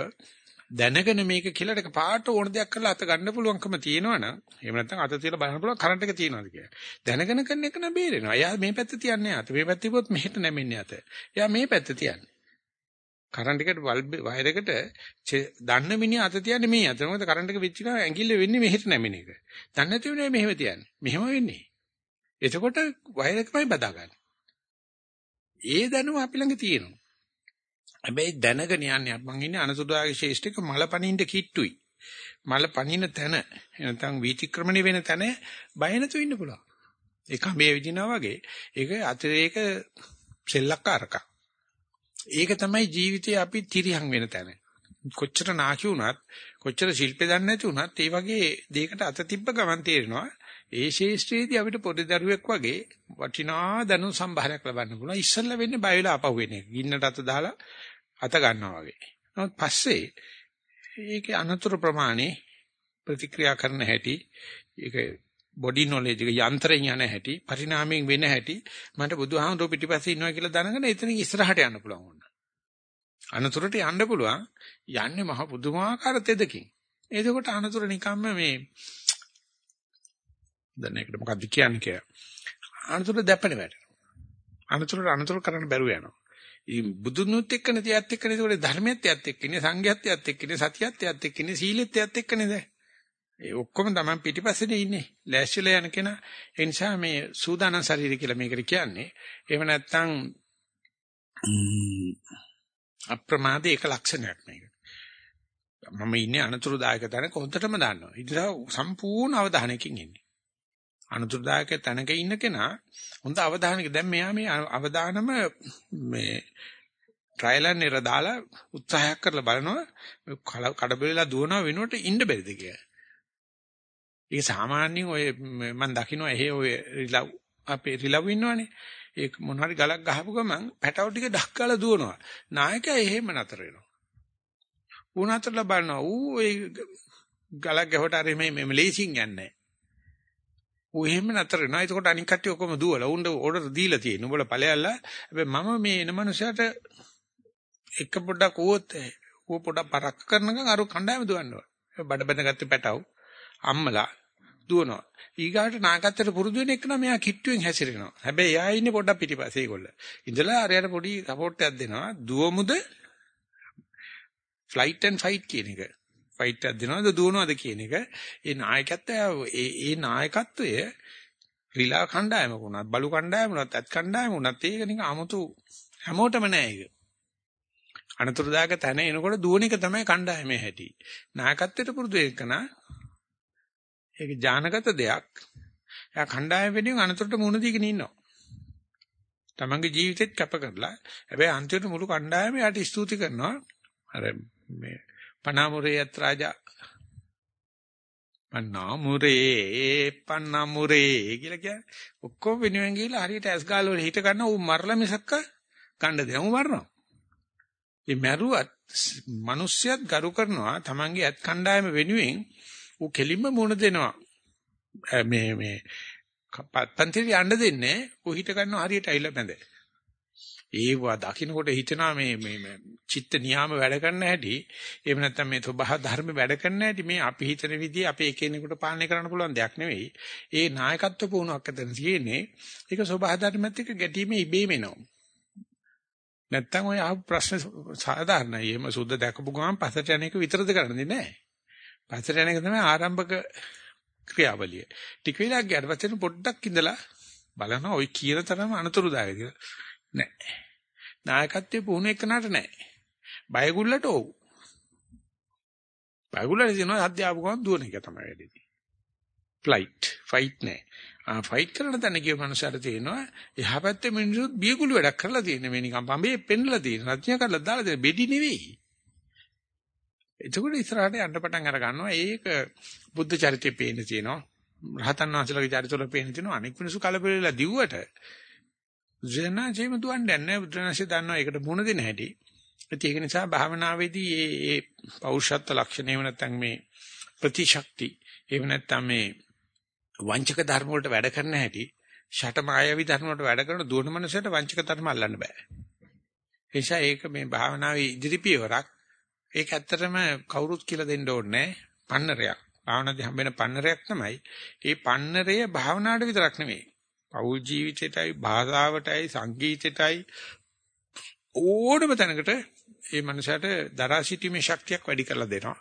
දැනගෙන මේක කියලා එක පාට ඕන දෙයක් කරලා අත ගන්න පුළුවන්කම තියෙනවනම් එහෙම නැත්නම් අත තියලා බලන්න පුළුවන් කරන්ට් එක තියෙනවද කියලා. දැනගෙන කරන එක නම් බේරෙනවා. එයා මේ පැත්ත තියන්නේ අත. මේ පැත්ත තිබ්බොත් මෙහෙට නැමෙන්නේ අත. එයා මේ පැත්ත තියන්නේ. කරන්ට් එකට බල්බ් වයර් එකට දන්න මිනිහ අත තියන්නේ මේ අත. මොකද කරන්ට් එක වෙච්ච ගමන් ඇඟිල්ල වෙන්නේ මෙහෙට නැමෙන එක. දන්නේ නැති වෙන්නේ මෙහෙම තියන්නේ. මෙහෙම වෙන්නේ. එතකොට වයර් එකමයි බදාගන්නේ. ඒ දැනුම අපි ළඟ තියෙනවා. හැබැයි දැනගෙන යන්නේ මං ඉන්නේ අනසුදාගේ ශේෂ්ඨක මල පනින්න කිට්ටුයි. මල පනින තැන නැත්නම් වීතික්‍රමණය වෙන තැන බය නැතුව ඉන්න පුළුවන්. ඒක මේ විදිනා වගේ ඒක අතිරේක සෙල්ලක්කාරක. ඒක තමයි ජීවිතේ අපි තිරියන් වෙන තැන. කොච්චර නාකි වුණත් කොච්චර ශිල්පේ දන්නේ නැති වුණත් ඒ වගේ දෙයකට අත තිබ්බ ගමන් තේරෙනවා ඒ ශේෂ්ත්‍රයේදී අපිට පොඩි දරුවෙක් වගේ වටිනා දැනුම් සම්භාරයක් ලබන්න පුළුවන්. ඉස්සෙල්ලා වෙන්නේ බය වෙලා අපහු වෙන එක. ගින්නට අත දාලා අත ගන්නවා වගේ. නමුත් පස්සේ ඒකේ අනතුරු ප්‍රමාණය ප්‍රතික්‍රියා කරන හැටි ඒක බොඩි නොලෙජ් එක යන්ත්‍රයෙන් යන හැටි පරිණාමයෙන් වෙන හැටි මට බුදුහාමුදුරුවෝ පිටිපස්සේ ඉන්නවා කියලා දැනගෙන එතනින් ඉස්සරහට යන්න පුළුවන් වුණා. අනතුරට යන්න පුළුවන් යන්නේ මහ පුදුමාකාර තෙදකින්. එතකොට අනතුර නිකම්ම මේ දැන් ඒකට මොකද්ද කියන්නේ කියලා. අනතුර දැපෙන වැඩ. අනතුරට අනතුර කරන්න බැරුව යනවා. බුදුනුත් එක්කනේ තියත් එක්කනේ ඒකෝට ධර්මයත් යත් එක්කනේ සංඝයත් යත් එක්කනේ සතියත් යත් එක්කනේ සීලෙත් යත් එක්කනේ දැන්. ඒ ඔක්කොම තමයි පිටිපස්සේ ඉන්නේ. ලෑස්තිලා යන කෙනා. ඒ නිසා මේ සූදානම් ශරීරය කියලා මේකට කියන්නේ. එහෙම නැත්නම් අප්‍රමාදේ එක ලක්ෂණයක් මේක. මම ඉන්නේ අනතුරුදායක තැනක හොඳටම දන්නවා. ඒ නිසා සම්පූර්ණ අවධානයකින් ඉන්නේ. අනුතරදායක තැනක ඉන්න කෙනා හොඳ අවධානයක දැන් මෙයා මේ අවධානම මේ ට්‍රයිල් and error දාලා උත්සාහයක් කරලා බලනවා කඩබලලා දුවනවා වෙනුවට ඉන්න බැරිද කියලා. ඒක සාමාන්‍යයෙන් ඔය මම දකින්න එහෙ ඔය රිලව් අපේ රිලව් ඉන්නවනේ. ඒක මොන හරි ගලක් ගහපු ගමන් පැටව ටික ඩක්කලා දුවනවා. නායකයා එහෙම නතර වෙනවා. ඌ නතරලා බලනවා. ඌ ඒ ගලක් ගැහුවට අර මේ මේ ලේසින් යන්නේ ඌ එහෙම නතර වෙනවා. එතකොට අනික් කට්ටිය ඔක්කොම දුවලා උණ්ඩ ඕඩර් දීලා තියෙන. උඹලා ඵලයල්ලා. හැබැයි මම මේ එන මනුස්සයාට එක පොඩක් ඌත් ඌ පොඩක් පරක් කරනකම් අර කණ්ඩායම දුවනවා. බඩ බැඳ ගත්තේ පැටව. අම්මලා දුවනවා. ඊගාට නාගත්තට පුරුදු වෙන එක නම් මෙයා කිට්ටුවෙන් හැසිරෙනවා. හැබැයි එයා ඉන්නේ පොඩක් පිටිපස්සේ ඒගොල්ල. ඉඳලා අරයට පොඩි සපෝට් එකක් දෙනවා. දුවමුද ෆ්ලයිට් ඇන්ඩ් ෆයිට් කියන එක. ෆයිට් එකක් දෙනවද දුවනවද කියන එක ඒ නායකත්වය ඒ ඒ නායකත්වය රිලා කණ්ඩායමක වුණත් බලු කණ්ඩායම වුණත් අත් කණ්ඩායම වුණත් ඒක නිකන් 아무තු හැමෝටම නෑ ඒක. අනතුරුදායක තැන එනකොට දුවන එක තමයි කණ්ඩායමේ හැටි. නායකත්වයට පුරුදු එකන ඒක ඥානගත දෙයක්. එයා කණ්ඩායම වෙනුවෙන් අනතුරට මුහුණ දීගෙන ඉන්නවා. තමන්ගේ ජීවිතෙත් කැප කරලා හැබැයි අන්තිමට මුළු කණ්ඩායම යාට ස්තුති කරනවා. අර මේ පනාමුරේයත් රාජා පනාමුරේ පනාමුරේ කියලා කියන්නේ ඔක්කොම වෙනුවෙන් ගිහලා හරියට ඇස් ගාල වල හිට ගන්න ඌ මරලා මිසක්ක ගන්න දෙනවා ඌ මරනවා. ඒ මැරුවත් මිනිස්සයත් ගරු කරනවා Tamange ඇත් කණ්ඩායම වෙනුවෙන් ඌ කෙලින්ම මුණ දෙනවා. මේ මේ පන්තිරි යන්න දෙන්නේ ඌ හිට ගන්නවා හරියට ඇවිල්ලා බැඳ. ඒවා දකින්නකොට හිතෙනවා මේ මේ චිත්ත නියාම වැඩ කරන්න හැටි එහෙම නැත්නම් මේ ස්වභාව ධර්ම වැඩ කරන්න හැටි මේ අපි හිතන විදිහ අපේ එකිනෙකට පාලනය කරන්න පුළුවන් දෙයක් නෙවෙයි. ඒ නායකත්ව පුහුණුවක් අතර තියෙන්නේ ඒක ස්වභාව ධර්මත් එක්ක ගැටීමේ ඉබේම එනවා. නැත්තම් ඔය අහ ප්‍රශ්න සාධාරණයි. එහෙම සුද්ධ දැකපු ගමන් පස්සට යන එක විතරද කරන්නේ නැහැ. පස්සට යන එක තමයි ආරම්භක ක්‍රියාවලිය. ටික වෙලා ගියාට පස්සේ පොඩ්ඩක් ඉඳලා බලනවා ওই කියන තරම අනතුරුදායක කියලා. නෑ. නායකත්වයේ පුහුණු එක්කනට නෑ. බයගුල්ලට ඕ. බයගුල්ලට කියනවා හද්ද ආපු ගමන් දුවන එක තමයි වැඩේ. ෆ්ලයිට් ෆයිට් නෑ. ආ ෆයිට් කරන තැන ගිය මනුස්සයර තියෙනවා එහා පැත්තේ මිනිස්සුත් බියගුළු වැඩක් කරලා තියෙන මේ නිකන් පඹේ පෙන්නලා තියෙන රත්නිය කරලා දාලා තියෙන බෙඩි නෙවෙයි. එතකොට ඉස්සරහට යන්න පටන් අර ගන්නවා ඒක බුද්ධ චරිතේ පේන්න තියෙනවා. රහතන් වහන්සේලාගේ චරිතවල පේන්න තියෙනවා අනෙක් මිනිස්සු කලබලෙලා දිව්වට ජනජීව දුවන්නේ නැහැ බුදුරජාණන්සේ දන්නවා ඒකට මුණ දෙන හැටි. ඒක නිසා භාවනාවේදී මේ මේ පෞරුෂත්ව ලක්ෂණ එහෙම නැත්නම් මේ ප්‍රතිශක්ති එහෙම නැත්නම් මේ වංචක ධර්ම වලට වැඩ කරන හැටි ෂට මායාවී ධර්ම වලට වැඩ කරන දුවන මනුස්සයට වංචක ධර්ම අල්ලන්න බෑ. ඒ නිසා ඒක මේ භාවනාවේ ඉදිරි පියවරක්. ඒක ඇත්තටම කවුරුත් කියලා දෙන්න ඕනේ පන්නරයක්. භාවනාවේ හම්බෙන පන්නරයක් තමයි. ඒ පන්නරය භාවනාවට විතරක් නෙමෙයි. පෞල් ජීවිතයටයි භාෂාවටයි සංගීතයටයි ඕනම තැනකට මේ මනුස්සයාට දරා සිටීමේ ශක්තියක් වැඩි කරලා දෙනවා.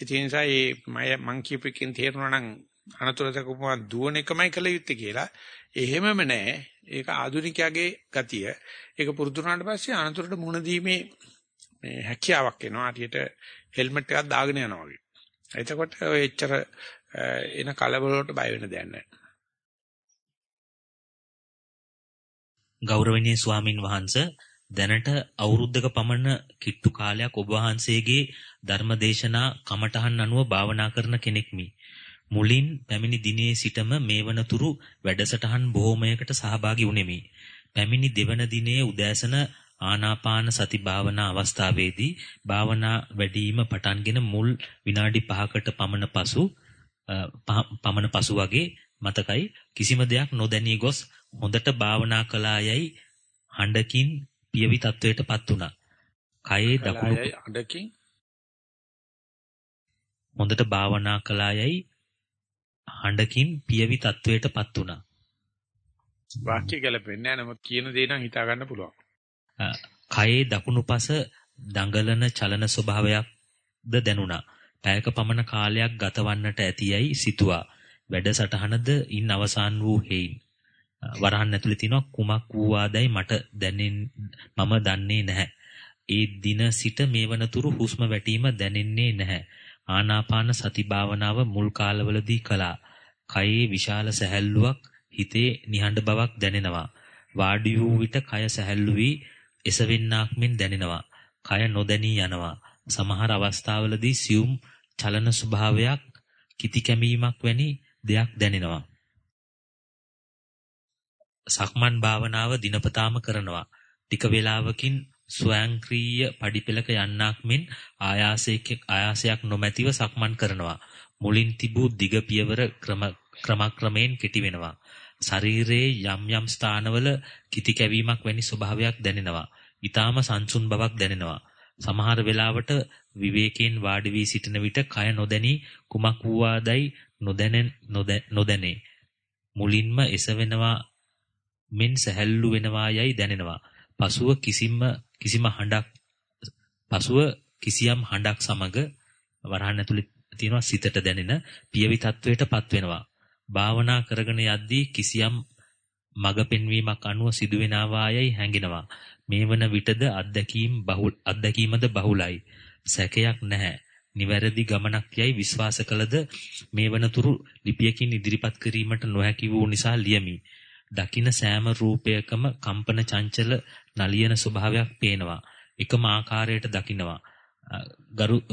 ඒ නිසා මේ මම කියපෙකින් තේරුණා නම් අනතුරතකම දුවන එකමයි කළ යුත්තේ කියලා. එහෙමම නෑ. ඒක ආධුනිකයාගේ ගතිය. ඒක පුරුදු වුණාට පස්සේ අනතුරට මුහුණ දීමේ මේ හැකියාවක් එනවා. හරියට හෙල්මට් එකක් දාගෙන යනවා වගේ. එතකොට ඔය එච්චර එන කලබල වලට බය වෙන දෙයක් නෑ. ගෞරවනීය ස්වාමින් වහන්සේ දැනට අවුරුද්දක පමණ කිට්ටු කාලයක් ඔබ වහන්සේගේ ධර්මදේශනා කමඨහන් අනුව භාවනා කරන කෙනෙක්මි. මුලින් පැමිණි දිනේ සිටම මේ වනතුරු වැඩසටහන් බොහෝමයකට සහභාගී වුනිමි. පැමිණි දෙවන දිනේ උදෑසන ආනාපාන සති භාවනා අවස්ථාවේදී භාවනා වැඩිම පටන්ගෙන මුල් විනාඩි 5කට පමණ පසු පමණ පසු වගේ මතකයි කිසිම දෙයක් නොදැනී ගොස් හොඳට භාවනා කළා යයි හඬකින් පියවි තත්වයටපත් වුණා. කයේ දකුණු හඬකින් හොඳට භාවනා කළා යයි හඬකින් පියවි තත්වයටපත් වුණා. වාක්‍ය ගැලපෙන්නේ නැහැ නමුත් කියන දේ නම් හිතා ගන්න පුළුවන්. කයේ දකුණුපස දඟලන චලන ස්වභාවයක්ද දැනුණා. පැයක පමණ කාලයක් ගතවන්නට ඇතියයි සිතුවා. වැඩසටහනද ඉන් අවසන් වූ හේයින්. වරහන් ඇතුලේ තියෙනවා කුමක් වූවාදයි මට දැනෙන් මම දන්නේ නැහැ. ඒ දින සිට මේ වනතුරු හුස්ම වැටීම දැනෙන්නේ නැහැ. ආනාපාන සති භාවනාව මුල් කාලවලදී කළා. කයේ විශාල සැහැල්ලුවක් හිතේ නිහඬ බවක් දැනෙනවා. වාඩි වූ විට කය සැහැල්ලු වී එසවෙන්නාක් මෙන් දැනෙනවා. කය නොදැනී යනවා. සමහර අවස්ථාවලදී සියුම් චලන ස්වභාවයක් කිති කැමීමක් වැනි දෙයක් දැනෙනවා. සක්මන් භාවනාව දිනපතාම කරනවා. ටික වේලාවකින් ස්වයංක්‍රීය පඩිපෙළක යන්නක් මෙන් ආයාසයක ආයාසයක් නොමැතිව සක්මන් කරනවා. මුලින් තිබූ දිග පියවර ක්‍රම ක්‍රමක්‍රමයෙන් කෙටි වෙනවා. ශරීරයේ යම් යම් ස්ථානවල කිති කැවීමක් වැනි ස්වභාවයක් දැනෙනවා. ඊටාම සංසුන් බවක් දැනෙනවා. සමහර වෙලාවට විවේකයෙන් වාඩි වී සිටින විට කය නොදැනී කුමක් වූවාදයි නොදැනෙන නොදැනේ. මුලින්ම එසවෙනවා මෙන් සැහැල්ලු වෙනවා යයි දැනෙනවා. පසුව කිසිම කිසිම හඬක් පසුව කිසියම් හඬක් සමග වරහන් ඇතුලේ තියෙනවා සිතට දැනෙන පියවි තත්වයටපත් වෙනවා. භාවනා කරගෙන යද්දී කිසියම් මඟ පෙන්වීමක් අනුව සිදුවෙනවායයි හැඟෙනවා. මේ වන විටද අත්දැකීම් බහුල් අත්දැකීමද බහුලයි. සැකයක් නැහැ. නිවැරදි ගමනක් යයි විශ්වාස කළද මේ වනතුරු ලිපියකින් ඉදිරිපත් කිරීමට නොහැකි වූ නිසා ලියමි. දකින සෑම රූපයකම කම්පන චංචල නලියන ස්වභාවයක් පේනවා. එකම ආකාරයට දකිනවා.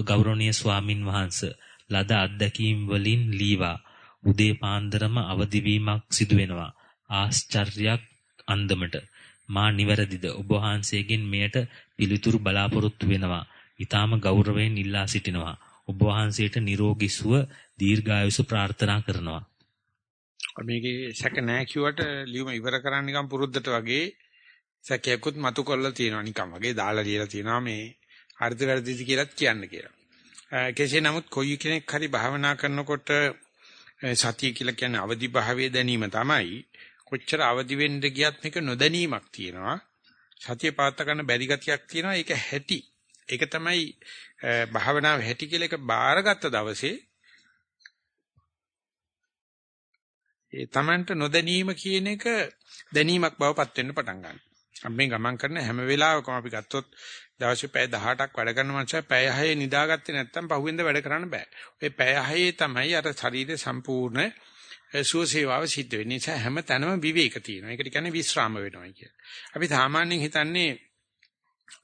ගෞරවනීය ස්වාමින් වහන්සේ ලද අත්දැකීම් වලින් ලීවා උදේ පාන්දරම අවදිවීමක් සිදු වෙනවා. ආශ්චර්යයක් අන්දමට මා නිවැරදිද ඔබ වහන්සේගෙන් මෙයට පිළිතුරු බලාපොරොත්තු වෙනවා. ඊටාම ගෞරවයෙන් ඉල්ලා සිටිනවා. ඔබ වහන්සේට නිරෝගී සුව දීර්ඝායුෂ ප්‍රාර්ථනා කරනවා. මේකේ සැක නැහැ කිව්වට ලියුම ඉවර කරන්න නිකන් පුරුද්දට වගේ සැකයක්වත් මතු කරලා තියෙනවා නිකන් වගේ දාලා ලියලා තියෙනවා මේ හරිද වැරදිද කියලාත් කියන්න කියලා. කෙසේ නමුත් කොයි කෙනෙක් හරි භාවනා කරනකොට සතිය කියලා කියන්නේ අවදි භාවයේ දැනීම තමයි. කොච්චර අවදි වෙන්න ගියත් මේක නොදැනීමක් තියෙනවා. සතිය පාත්ත ගන්න බැරි ගතියක් තියෙනවා. ඒක හැටි. ඒක තමයි භාවනාව හැටි කියලා එක බාරගත්ත දවසේ ඒ Tamanට නොදැනීම කියන එක දැනීමක් බවපත් වෙන්න පටන් ගන්නවා. අපි මේ ගමන් කරන හැම වෙලාවකම අපි ගත්තොත් දවසේ පැය 18ක් වැඩ කරන මනුස්සයා පැය 6 නිදාගත්තේ නැත්නම් පහුවෙන්ද වැඩ කරන්න බෑ. ඔය පැය 6 තමයි අර ශරීරේ සම්පූර්ණ සුවසේවාව සිද්ධ වෙන්නේ. නිසා හැම තැනම විවේක තියෙනවා. ඒකට කියන්නේ විශ්‍රාම වෙනවා කියලා. අපි සාමාන්‍යයෙන් හිතන්නේ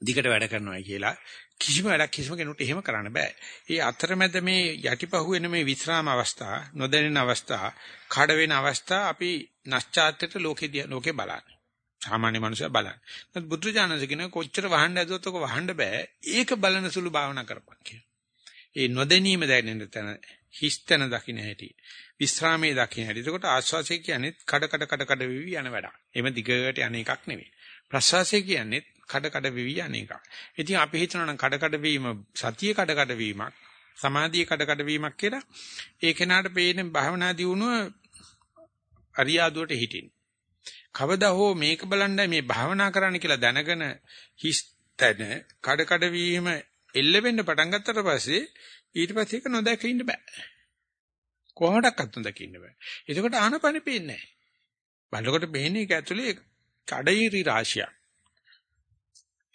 දිගට වැඩ කරනවා කියලා. කිසිම වැඩක් කිසිම කෙනෙකුට එහෙම කරන්න බෑ. ඒ අතරමැද මේ යටිපහුවෙන මේ විස්රාම අවස්ථා, නොදැනෙන අවස්ථා, කඩ වෙන අවස්ථා අපි නැස්චාත්‍යයට ලෝකේ ලෝකේ බලන්නේ. සාමාන්‍ය මනුස්සයා බලන්නේ. නමුත් බුදුජානක කියන කොච්චර වහන්න ඇදුවත් ඔක වහන්න බෑ. ඒක බලන සුළු භාවනා කරපන් කියන. ඒ නොදැනීම දැනෙන තැන හිස්තන දකින්න හැටි. විස්රාමයේ දකින්න හැටි. එතකොට ආස්වාසය කියන්නේ කඩ කඩ කඩ කඩ වෙවි යන වැඩක්. එහෙම දිගට යන එකක් නෙවෙයි. ප්‍රසවාසය කියන්නේ කඩ කඩ වෙවි යන එකක්. ඉතින් අපි හිතනවා නම් කඩ කඩ වීම සතිය කඩ කඩ වීමක්, සමාධිය කඩ කඩ වීමක් කියලා ඒ කෙනාට පේන භාවනා දියුණුව අරියාදුවට හිටින්. කවදා හෝ මේක බලන්නයි මේ භාවනා කරන්න කියලා දැනගෙන හිස් තැන කඩ කඩ වීම එල්ල වෙන්න පටන් ගත්තට පස්සේ ඊට පස්සේ ඒක නොදැක ඉන්න බෑ. කොහොමඩක්වත් නොදැක ඉන්න බෑ. එතකොට ආනපනෙ පේන්නේ නැහැ. බලනකොට පේන්නේ ඒක ඇතුලේ කඩයිරි රාශියක්.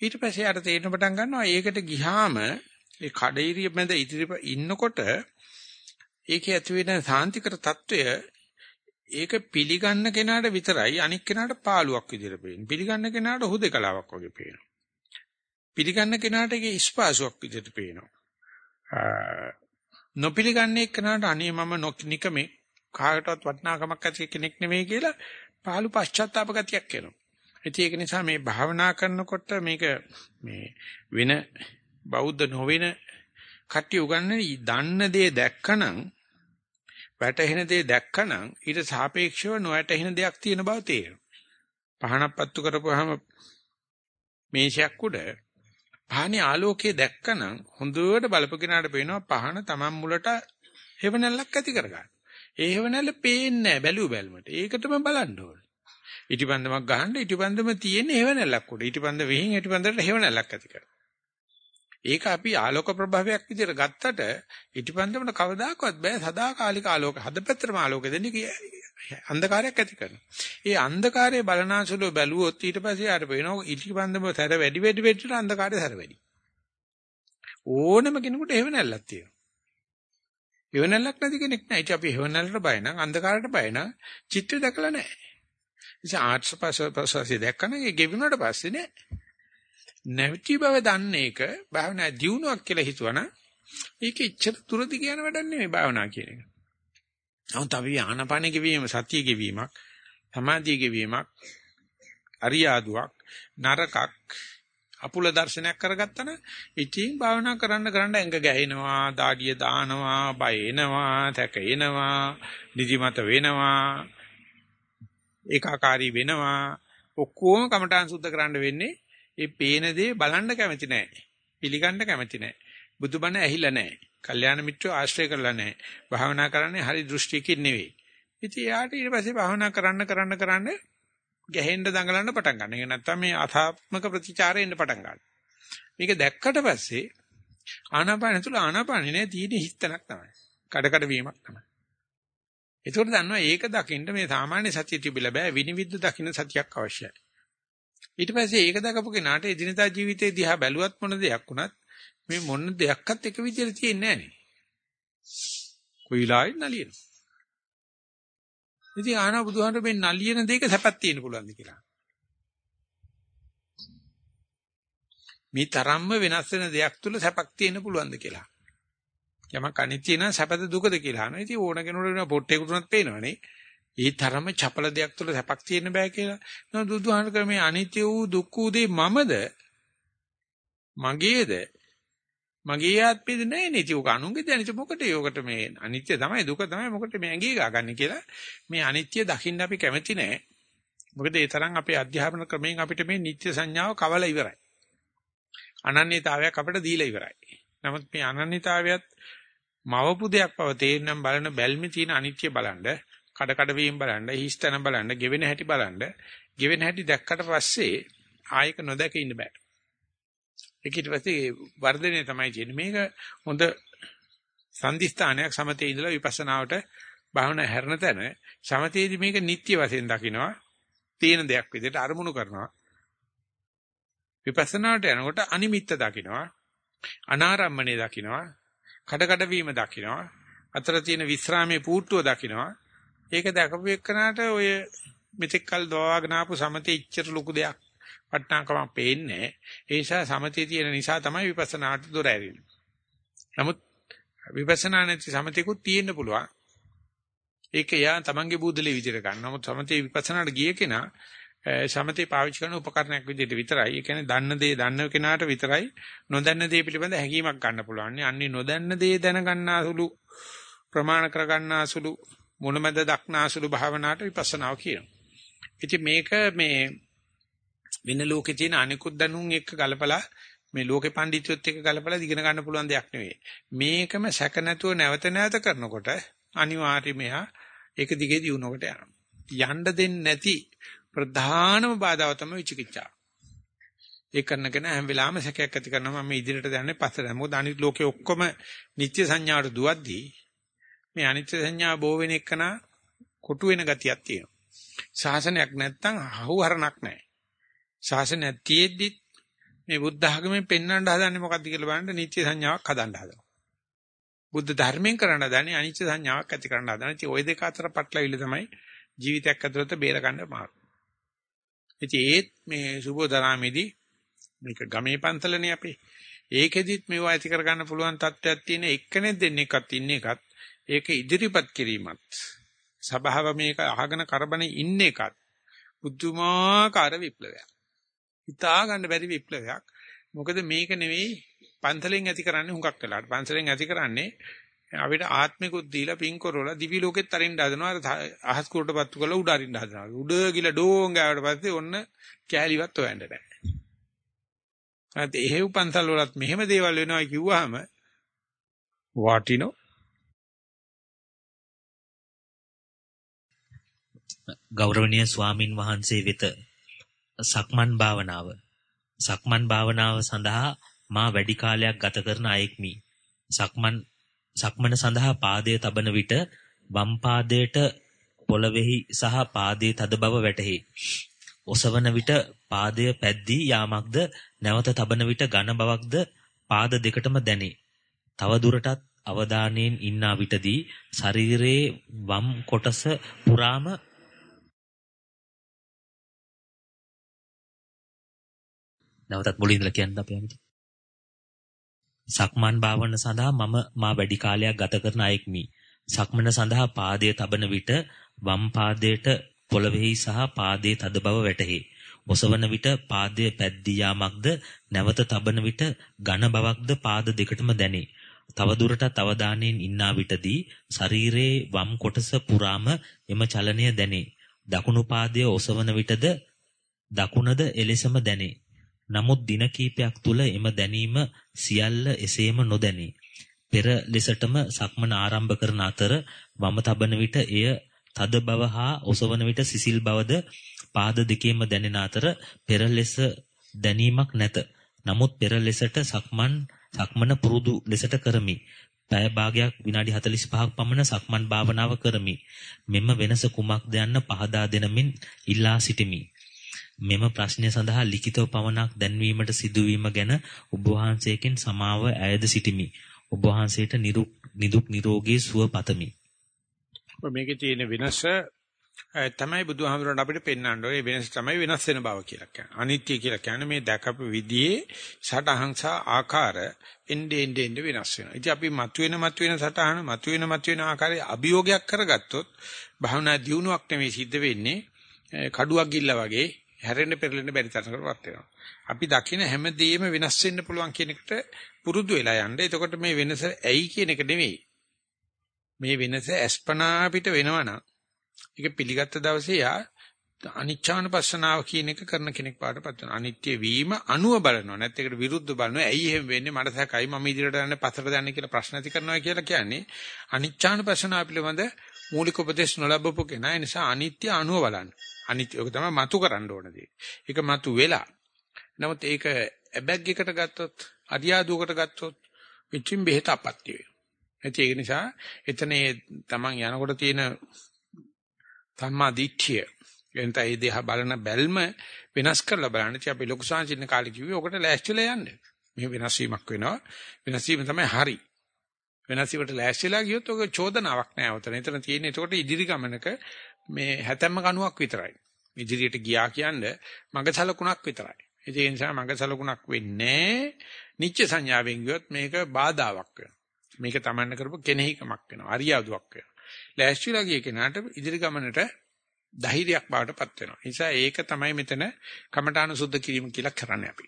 ඊට පස්සේ යාට තේරෙන පටන් ගන්නවා ඒකට ගිහාම ඒ කඩේරිය මැද ඉතිරි ඉන්නකොට ඒකේ ඇති වෙන සාන්තිකර తত্ত্বය ඒක පිළිගන්න කෙනාට විතරයි අනික් කෙනාට පාළුවක් විදිහට පේන්නේ. පිළිගන්න කෙනාට හුදේකලාවක් වගේ පේනවා. පිළිගන්න කෙනාට ඒකේ ස්පාසුවක් විදිහට පේනවා. නොපිළිගන්නේ කෙනාට අනේ මම නොනිකමේ කායටවත් වටිනාකමක් ඇති කෙනෙක් නෙමෙයි කියලා පාළු පශ්චාත්තාප ගතියක් එනවා. ඉතින් ඒක නිසා මේ භාවනා කරනකොට මේක මේ වෙන බෞද්ධ නොවන කට්ටිය උගන්වන්නේ දන්න දේ දැක්කනම් වැටහෙන දේ දැක්කනම් ඊට සාපේක්ෂව නොවැටහෙන දෙයක් තියෙන බව තේරෙනවා. පහනක් පත්තු කරපුවාම මේෂයක් උඩ පහනේ ආලෝකයේ දැක්කනම් හොඳට බලපගෙනාට පේනවා පහන Taman මුලට හේවණල්ලක් ඇති කරගන්න. ඒ හේවණල්ල පේන්නේ නැහැ බැලුව බැලමට. ඒකටම බලන්න ඕනේ. ඉටිපන්දමක් ගහන්න ඉටිපන්දම තියෙන හේවණල්ලක් උඩ. ඉටිපන්ද වෙහින් ඉටිපන්දට හේවණල්ලක් ඇති කරනවා. ඒක අපි ආලෝක ප්‍රභාවයක් විදිහට ගත්තට ඉටිපන්දමට කවදාකවත් බෑ සදාකාලික ආලෝක හදපැත්තටම ආලෝක දෙන්නේ අන්ධකාරයක් ඇති කරනවා. ඒ අන්ධකාරයේ බලනාසුලෝ බැලුවොත් ඊට පස්සේ ආර වෙනවා ඉටිපන්දම සැර වැඩි වැඩි වෙච්චට අන්ධකාරය සැර වැඩි. ඕනම කෙනෙකුට හේවණල්ලක් තියෙනවා. හේවණල්ලක් නැති කෙනෙක් නෑ. ඉතින් අපි හේවණල්ලට බය නම් අන්ධකාරයට බය නම් චිත්‍රය දැකලා නෑ. ඉතින් ආර්ට්ස් පස්සේ දැක්කම ඒ ගෙවිුණාට පස්සේ නෑ. නැවති බව දන්න එක භාවනා දියුණුවක් කියලා හිතුවනම් ඒක ඉච්ඡත තුරදි කියන වැඩක් නෙමෙයි භාවනා කියන එක. නමුත් අපි ආනපන ගෙවීම සතිය ගෙවීමක් සමාධිය ගෙවීමක් අරියාදුවක් නරකක් අපුල දර්ශනයක් කරගත්තා නම් ඉතින් භාවනා කරන්න කරන්න ඇඟ ගැහෙනවා, දාඩිය දානවා, බය එනවා, තැක එනවා, නිදිමත වෙනවා, ඒකාකාරී වෙනවා. ඔක්කොම කමඨාන් සුද්ධ කරන්න වෙන්නේ ඒ පේන දේ බලන්න කැමති නැහැ. පිළිගන්න කැමති නැහැ. බුදුබණ ඇහිලා නැහැ. කල්යාණ මිත්‍රෝ ආශ්‍රය කරලා නැහැ. භාවනා කරන්නේ හරි දෘෂ්ටියකින් නෙවෙයි. ඉතින් යාට ඊට පස්සේ භාවනා කරන්න කරන්න කරන්න ගැහෙන්න දඟලන්න පටන් ගන්නවා. ඒක නැත්තම් මේ අථාත්මක ප්‍රතිචාරය එන්න පටන් ගන්නවා. මේක දැක්කට පස්සේ ආනාපාන තුල ආනාපානේ නේ තියෙන හිස්තනක් තමයි. කඩ කඩ වීමක් තමයි. ඒකට දන්නවා ඒක දකින්න මේ සාමාන්‍ය සතිය තිබිලා බෑ විනිවිද දකින්න සතියක් අවශ්‍යයි. ඊට පස්සේ ඒක දකපු කෙනාට එදිනදා ජීවිතේ දිහා බැලුවත් මොන දෙයක් වුණත් මේ මොන දෙයක්වත් එක විදිහට තියෙන්නේ නැහැ නේ. කොයිලායි නලියන. ඉතින් ආනා බුදුහාමර මේ නලියන දෙයක සැපක් තියෙන්න පුළුවන්ද කියලා. මේ තරම්ම වෙනස් වෙන දෙයක් තුල සැපක් තියෙන්න පුළුවන්ද කියලා. යමක් අනිත්‍ය නම් සැපද දුකද කියලා අහනවා. ඉතින් ඕන කෙනෙකුට පොට්ටේකට උනත් පේනවනේ. ඒ තරම චපල දෙයක් තුළ සැපක් තියෙන්න බෑ කියලා. නෝ බුදුහාම ක්‍රමේ අනිත්‍ය වූ දුක් වූ දේ මමද? මගේද? මගේ ආත්මෙද නෑ නේ. ඒක අනුන්ගේ දැනිට මොකටද? යෝකට මේ අනිත්‍ය තමයි දුක තමයි මොකටද මේ ඇඟේ ගාගන්නේ කියලා. මේ අනිත්‍ය දකින්න අපි කැමති නෑ. මොකද ඒ තරම් අපේ අධ්‍යාපන ක්‍රමයෙන් අපිට මේ නිත්‍ය සංඥාව කවලා ඉවරයි. අනන්‍යතාවයක් අපිට දීලා ඉවරයි. නමුත් මේ අනන්‍යතාවයත් මවපු දෙයක් බව තේරෙනම් බලන බැල්මේ තියෙන අනිත්‍ය බලන්න කඩ කඩ වීම බලන්න, හිස්තන බලන්න, ගෙවෙන හැටි බලන්න, ගෙවෙන හැටි දැක්කට පස්සේ ආයක නොදැක ඉන්න බෑ. ඒක ඊට පස්සේ වර්ධනය තමයි තියෙන්නේ. මේක හොඳ සංදිස්ථානයක් සමතේ ඉඳලා විපස්සනාවට භාවනා හැරෙන තැන සමතේදී මේක නිත්‍ය වශයෙන් දකිනවා. තියෙන දෙයක් විදිහට අරමුණු කරනවා. විපස්සනාට යනකොට අනිමිත්ත දකිනවා. අනාරම්මණය දකිනවා. කඩ කඩ වීම දකිනවා. අතර තියෙන විස්රාමයේ පූර්තුව දකිනවා. ඒක දැකපු එක්කනට ඔය මෙතෙක් කල් දවාගෙන ආපු සමතේ ඉච්චර ලොකු දෙයක් වටනාකමක් පේන්නේ. ඒ නිසා සමතේ තියෙන නිසා තමයි විපස්සනාට දොර ඇරෙන්නේ. නමුත් විපස්සනා නැති සමතේකුත් තියෙන්න පුළුවන්. ඒක යා තමන්ගේ බුද්ධලේ විදිහට ගන්න. නමුත් සමතේ විපස්සනාට ගිය කෙනා සමතේ පාවිච්චි කරන උපකරණයක් විදිහට විතරයි. ඒ කියන්නේ දන්න දේ දන්න කෙනාට විතරයි නොදන්න දේ පිළිබඳ හැඟීමක් ගන්න පුළුවන්. අන්නේ නොදන්න දේ දැනගන්නාසුළු ප්‍රමාණ කරගන්නාසුළු මොනමද දක්නාසුළු භාවනාවට විපස්සනාව කියනවා. ඉතින් මේක මේ වෙන ලෝකේ තියෙන අනිකුත් දැනුම් එක්ක ගලපලා මේ ලෝකේ පඬිතුත් එක්ක ගලපලා ඉගෙන ගන්න පුළුවන් දෙයක් නෙවෙයි. මේකම සැක නැතුව නැවත නැවත කරනකොට අනිවාර්යයෙන්ම එහා ඒක දිගේ දියුණුවකට යනවා. යන්න දෙන්නේ නැති ප්‍රධානම බාධාව තමයි විචිකිච්ඡාව. ඒ කරන කෙනා හැම වෙලාවෙම සැකයක් ඇති කරනවා මම ඉදිරියට යන්නේ පස්සට. මොකද අනිත් ලෝකේ ඔක්කොම නිත්‍ය සංඥාවට දුවද්දී මේ අනිත්‍ය සංඥා බෝ වෙන එකන කොටු වෙන ගතියක් තියෙනවා. ශාසනයක් නැත්තම් හවුහරණක් නැහැ. ශාසනයක් තියෙද්දි මේ බුද්ධ ආගමෙන් පෙන්වන්න හදන්නේ මොකක්ද කියලා බලන්න නිත්‍ය සංඥාවක් හදන්න හදනවා. බුද්ධ ධර්මයෙන් කරන්න හදන්නේ අනිත්‍ය සංඥාවක් ඇති කරන්න හදන. ඉතින් ওই දෙක අතර පටලවිල්ල තමයි ජීවිතයක් ඇතුළත බේර ගන්න මාර්ගය. ඉතින් ඒත් මේ සුබෝධරාමේදී මේක ගමේ පන්සලනේ අපේ. ඒකෙදිත් මේවා ඇති කරගන්න පුළුවන් තත්ත්වයක් තියෙන එක්කෙනෙක් දෙන්නෙක්වත් ඉන්නේ එකත් ඒක ඉදිරිපත් කිරීමත් සබාව මේක අහගෙන කරබන ඉන්න එකත් බුද්ධමාකාර විප්ලවයක්. හිතා ගන්න බැරි විප්ලවයක්. මොකද මේක නෙවෙයි පන්සලෙන් ඇති කරන්නේ හුඟක් වෙලාට. පන්සලෙන් ඇති කරන්නේ අපිට ආත්මිකුත් දීලා පින් කරවලා දිවි ලෝකෙත් අරින්න හදනවා. අහස් කුරට පත්තු කරලා උඩ අරින්න හදනවා. උඩ ගිල ඩෝං ගාවට පස්සේ ඔන්න කෑලිවත් හොයන්න නැහැ. නැත්නම් එහෙව් පන්සල් වලත් මෙහෙම දේවල් වෙනවා කිව්වහම වාටිනෝ ගෞරවනීය ස්වාමින් වහන්සේ වෙත සක්මන් භාවනාව සක්මන් භාවනාව සඳහා මා වැඩි කාලයක් ගත කරන අයෙක්මි. සක්මන් සක්මන සඳහා පාදයේ තබන විට වම් පාදයට පොළවේහි සහ පාදයේ තද බව වැටහි. ඔසවන විට පාදය පැද්දී යාමක්ද නැවත තබන විට ඝන බවක්ද පාද දෙකටම දැනේ. තව දුරටත් අවධානයෙන් ඉන්නා විටදී ශරීරයේ වම් කොටස පුරාම නැවතත් මුලින් ඉඳලා කියන්න අපි අමිට. සක්මන් භාවන සඳහා මම මා වැඩි කාලයක් ගත කරන අයෙක්මි. සක්මන සඳහා පාදයේ තබන විට වම් පාදයට පොළවේහි සහ පාදයේ තද බව වැටහි. ඔසවන විට පාදයේ පැද්දී යාමක්ද නැවත තබන විට ඝන බවක්ද පාද දෙකටම දැනේ. තව දුරටත් අවධානයෙන් ඉන්නා විටදී ශරීරයේ වම් කොටස පුරාම එම චලනය දැනේ. දකුණු පාදයේ ඔසවන විටද දකුණද එලෙසම දැනේ. නමුත් දින කීපයක් තුල එම දැනීම සියල්ල එසේම නොදැනේ. පෙර ලෙසටම සක්මන ආරම්භ කරන අතර වම තබන විට එය තද බව හා ඔසවන විට සිසිල් බවද පාද දෙකේම දැනෙන අතර පෙර ලෙස දැනීමක් නැත. නමුත් පෙර ලෙසට සක්මන් සක්මන පුරුදු ලෙසට කරමි. පැය භාගයක් විනාඩි 45ක් පමණ සක්මන් භාවනාව කරමි. මෙම වෙනස කුමක්ද යන්න පහදා දෙනමින් ඉල්ලා සිටිමි. මෙම ප්‍රශ්නය සඳහා ලිඛිතව පමණක් දැන්වීමට සිදුවීම ගැන ඔබ වහන්සේකින් සමාව ඇයද සිටිමි. ඔබ වහන්සේට නිදුක් නිරෝගී සුව පතමි. මේකේ තියෙන වෙනස තමයි බුදුහාමුදුරන් අපිට පෙන්වන්න ඕනේ වෙනස තමයි වෙනස් වෙන බව කියලා කියන්නේ. අනිත්‍ය කියලා කියන්නේ මේ දැකපු විදිහේ සටහන් සහ ආකාර එnde ende ende වෙනස් වෙනවා. ඉතින් අපි මතුවෙන මතුවෙන සටහන මතුවෙන මතුවෙන ආකාරයේ අභියෝගයක් කරගත්තොත් භවනා දියුණුවක් නෙමෙයි සිද්ධ වෙන්නේ කඩුවක් ගිල්ලා වගේ හැරෙන්න පෙරලෙන්න බැරි තරමකටපත් වෙනවා. අපි දකින හැමදේම වෙනස් වෙන්න පුළුවන් කියන එකට පුරුදු වෙලා යන්න. එතකොට මේ වෙනස ඇයි කියන එක නෙවෙයි. මේ වෙනස අස්පනා පිට වෙනවනම් ඒක පිළිගත්ත දවසේ යා අනිච්ඡානුපස්සනාව කියන එක කරන කෙනෙක් පාටපත් වෙනවා. අනිත්‍ය වීම අනුව බලනවා. නැත්නම් ඒකට විරුද්ධ බලනවා. ඇයි එහෙම වෙන්නේ? මට සැකයි මම ඉදිරියට යන්නේ පස්සට යන්නේ කියලා ප්‍රශ්න ඇති කරනවා කියලා කියන්නේ අනිච්ඡානුපස්සනාව පිළිබඳ මූලික උපදේශ නොලබපු කෙනා. ඒ නිසා අනිත්‍ය අනුව බලන්න. අනිත්‍ය ඔක තමයි මතු කරන්න ඕන දේ. ඒක මතු වෙලා. නමුත් ඒක ඇබැග් එකට ගත්තොත් අරියාදුවකට ගත්තොත් පිටින් බෙහෙත අපත්‍ය වෙනවා. ඒක නිසා එතන ඒ Taman යනකොට තියෙන ධම්මා දිට්ඨිය එතන ඒ දිහා බලන බැල්ම වෙනස් කරලා බලන්න. ඉතින් අපි ලොකු සංසින්න කාලේ කිව්වේ ඔකට ලෑස්තිලා යන්න. මේ වෙනස් වීමක් වෙනවා. වෙනස් වීම තමයි හරි. වෙනස් වීමට ලෑස්තිලා ගියොත් ඔක චෝදනාවක් නෑ උතන. එතන තියෙන්නේ එතකොට ඉදිරි ගමනක මේ හැතැම්ම කණුවක් විතරයි. ඉදිරියට ගියා කියන්නේ මග සලකුණක් විතරයි. ඒ නිසා මග සලකුණක් වෙන්නේ නිච්ච සංඥාවෙන් ගියොත් මේක බාධාවක් වෙනවා. මේක තමන්න කරපු කෙනෙහිකමක් වෙනවා. අරියාදුවක් වෙනවා. ලෑස්තිලා ගිය කෙනාට ඉදිරි ගමනට ධෛර්යයක් බවටපත් වෙනවා. ඒ නිසා ඒක තමයි මෙතන කමඨාන සුද්ධ කිරීම කියලා කරන්නේ අපි.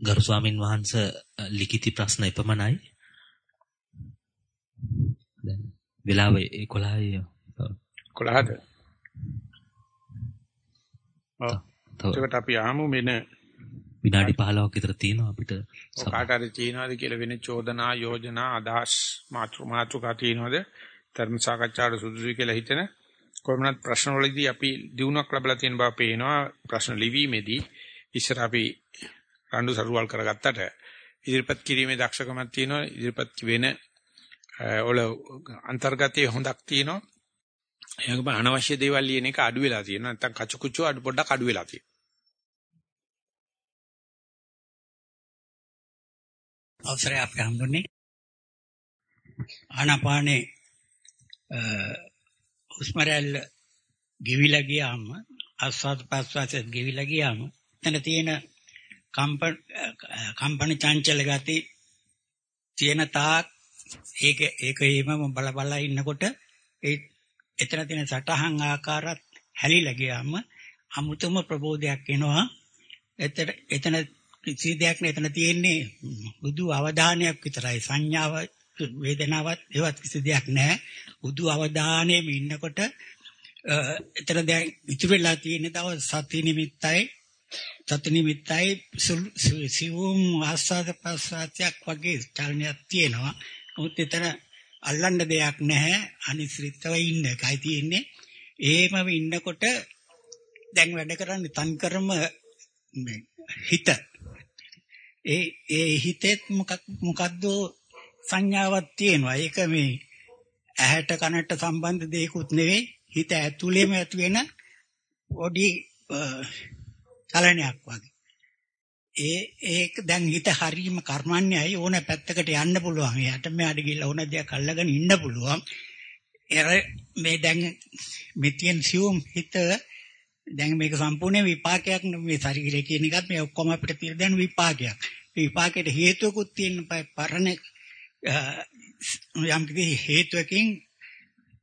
ගරු ස්වාමින් වහන්සේ ලිඛිත ප්‍රශ්න එපමණයි. දැන් වෙලාව 11යි. 11ද? ඔව්. ඒකට අපි ආමු මෙන්න විනාඩි 15ක් විතර තියෙනවා අපිට. කාට හරි තියනවාද කියලා වෙන චෝදනා යෝජනා අදහස් මාතෘ මාතෘකා තියනවාද? ධර්ම සාකච්ඡාවට සුදුසුයි කියලා හිතන කොහොමවත් ප්‍රශ්න වලදී අපි දිනුවක් ලැබලා තියෙන බව පේනවා ප්‍රශ්න ලිවීමේදී ඉස්සර අපි රණ්ඩු සරුවල් කරගත්තට ඉදිරිපත් කිරීමේ දක්ෂකමක් තියෙනවා ඉදිරිපත් වෙන වල අන්තර්ගතයේ හොඳක් තියෙනවා. එයාගම අනවශ්‍ය දේවල් ලියන එක අඩු වෙලා තියෙනවා. නැත්නම් කචුකුචු අඩු පොඩ්ඩක් අඩු වෙලා තියෙනවා. අවසරය අපි හම්බුනේ ආනාපානේ හුස්ම රැල්ල ගෙවිලා ගියාම ආස්වාද ප්‍රස්වාසයෙන් ගෙවිලා ගියාම එතන තියෙන කම්පන කම්පන චංචල ගති තියෙන තාක් ඒක ඒක එහෙමම බල බල ඉන්නකොට ඒ එතන තියෙන සටහන් ආකාරات හැලිලා ගියාම අමුතුම ප්‍රබෝධයක් එනවා. එතන එතන කිසි දෙයක් නෑ. එතන තියෙන්නේ බුදු අවධානයක් විතරයි. සංඥාව වේදනාවක් ඒවත් කිසි දෙයක් නෑ. බුදු අවධානයෙම ඉන්නකොට එතන දැන් ඉතුරු වෙලා තියෙන තව සති නිමිත්තයි. සති නිමිත්තයි සිවුම් ආස්වාද ප්‍රසආතයක් වගේ චලනයක් තියෙනවා. නමුත් එතන අල්ලන්න දෙයක් නැහැ අනිශ්චිතව ඉන්න එකයි තියෙන්නේ එහෙමම ඉන්නකොට දැන් වැඩ කරන්නේ තන් කරම හිත ඒ ඒ හිතෙත් මොකක් මොකද්ද සංඥාවක් තියෙනවා. ඒක මේ ඇහැට කනට සම්බන්ධ දෙයක්ුත් නෙවෙයි. හිත ඇතුළේම ඇති වෙන පොඩි චලනයක් වගේ. ඒ ඒක දැන් හිත හරීම කර්මන්නේයි ඕන පැත්තකට යන්න පුළුවන්. එයාට මෙයාට ගිහලා ඕන දෙයක් අල්ලගෙන ඉන්න පුළුවන්. එර මේ දැන් මෙතියන් සියුම් හිත දැන් මේක සම්පූර්ණ විපාකයක් නෙමෙයි ශරීරය කියන එකත් මේ ඔක්කොම අපිට තියෙන දැන් විපාකයක්. විපාකයට හේතුකුත් තියෙන පරණ යම් කිසි හේතුවකින්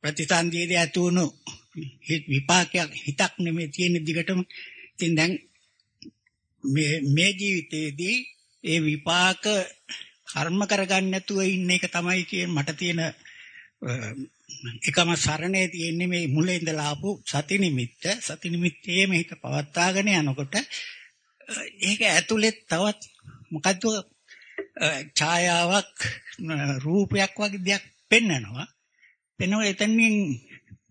ප්‍රතිසන්දියේදී ඇති වුණු විපාකයක් හිතක් නෙමෙයි තියෙන දිගටම ඉතින් දැන් මේ මේ ජීවිතයේදී ඒ විපාක කර්ම කරගන්න නැතුව ඉන්න එක තමයි කියන මට තියෙන එකම සරණේ තියෙන්නේ මේ මුලින් ඉඳලා ආපු සති නිමිත්ත. සති නිමිත්තේම හිත පවත්වාගෙන යනකොට ඒක ඇතුළේ තවත් මොකද්ද ඡායාවක් රූපයක් වගේ දෙයක් පෙන්නනවා. පෙන්වන එතනින්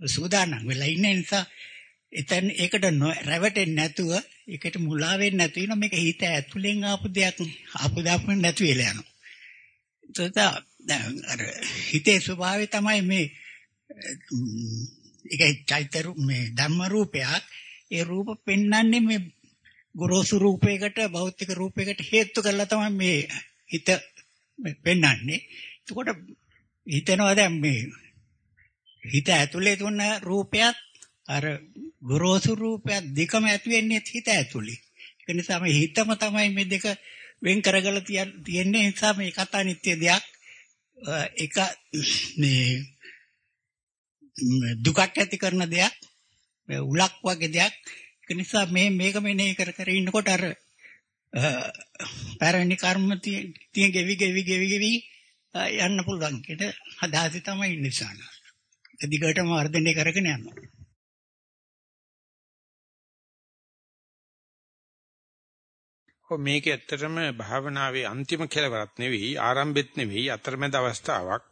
සූදානම් වෙලා ඉන්න නිසා එතන ඒකට රැවටෙන්නේ නැතුව ඒකට මුලා වෙන්නේ නැතු වෙන මේක හිත ඇතුලෙන් ආපු දෙයක් ආපු දාපු නැතු වෙලා යනවා. එතකොට අර හිතේ ස්වභාවය තමයි මේ ඒකයි චෛත්‍ය මේ ධර්ම රූපයක්. ඒ රූප පෙන්වන්නේ මේ ගොරෝසු රූපයකට භෞතික රූපයකට හේතු කරලා තමයි මේ හිත පෙන්වන්නේ. එතකොට හිතනවා දැන් මේ හිත ඇතුලේ තුන රූපයත් අර ගොරෝසු රූපයත් දෙකම ඇති වෙන්නේ හිත ඇතුලේ. ඒ නිසා මේ හිතම තමයි මේ දෙක වෙන් කරගලා තියෙන්නේ. ඒ නිසා මේ කතා නිත්‍ය දෙයක්. එක මේ දුකක් ඇති කරන දෙයක් උලක් වගේ දෙයක් ඒක නිසා මේ මේක මෙනේ කර කර ඉන්නකොට අර පැරණි කර්ම තියෙන ගෙවි ගෙවි ගෙවි ගෙවි යන්න පුළුවන් කියන අදහස තමයි ඉන්නසන. දිගටම වර්ධනය කරගෙන යනවා. ඔව් මේක ඇත්තටම භාවනාවේ අන්තිම කෙලවරක් නෙවෙයි ආරම්භෙත් නෙවෙයි අතරමැද අවස්ථාවක්.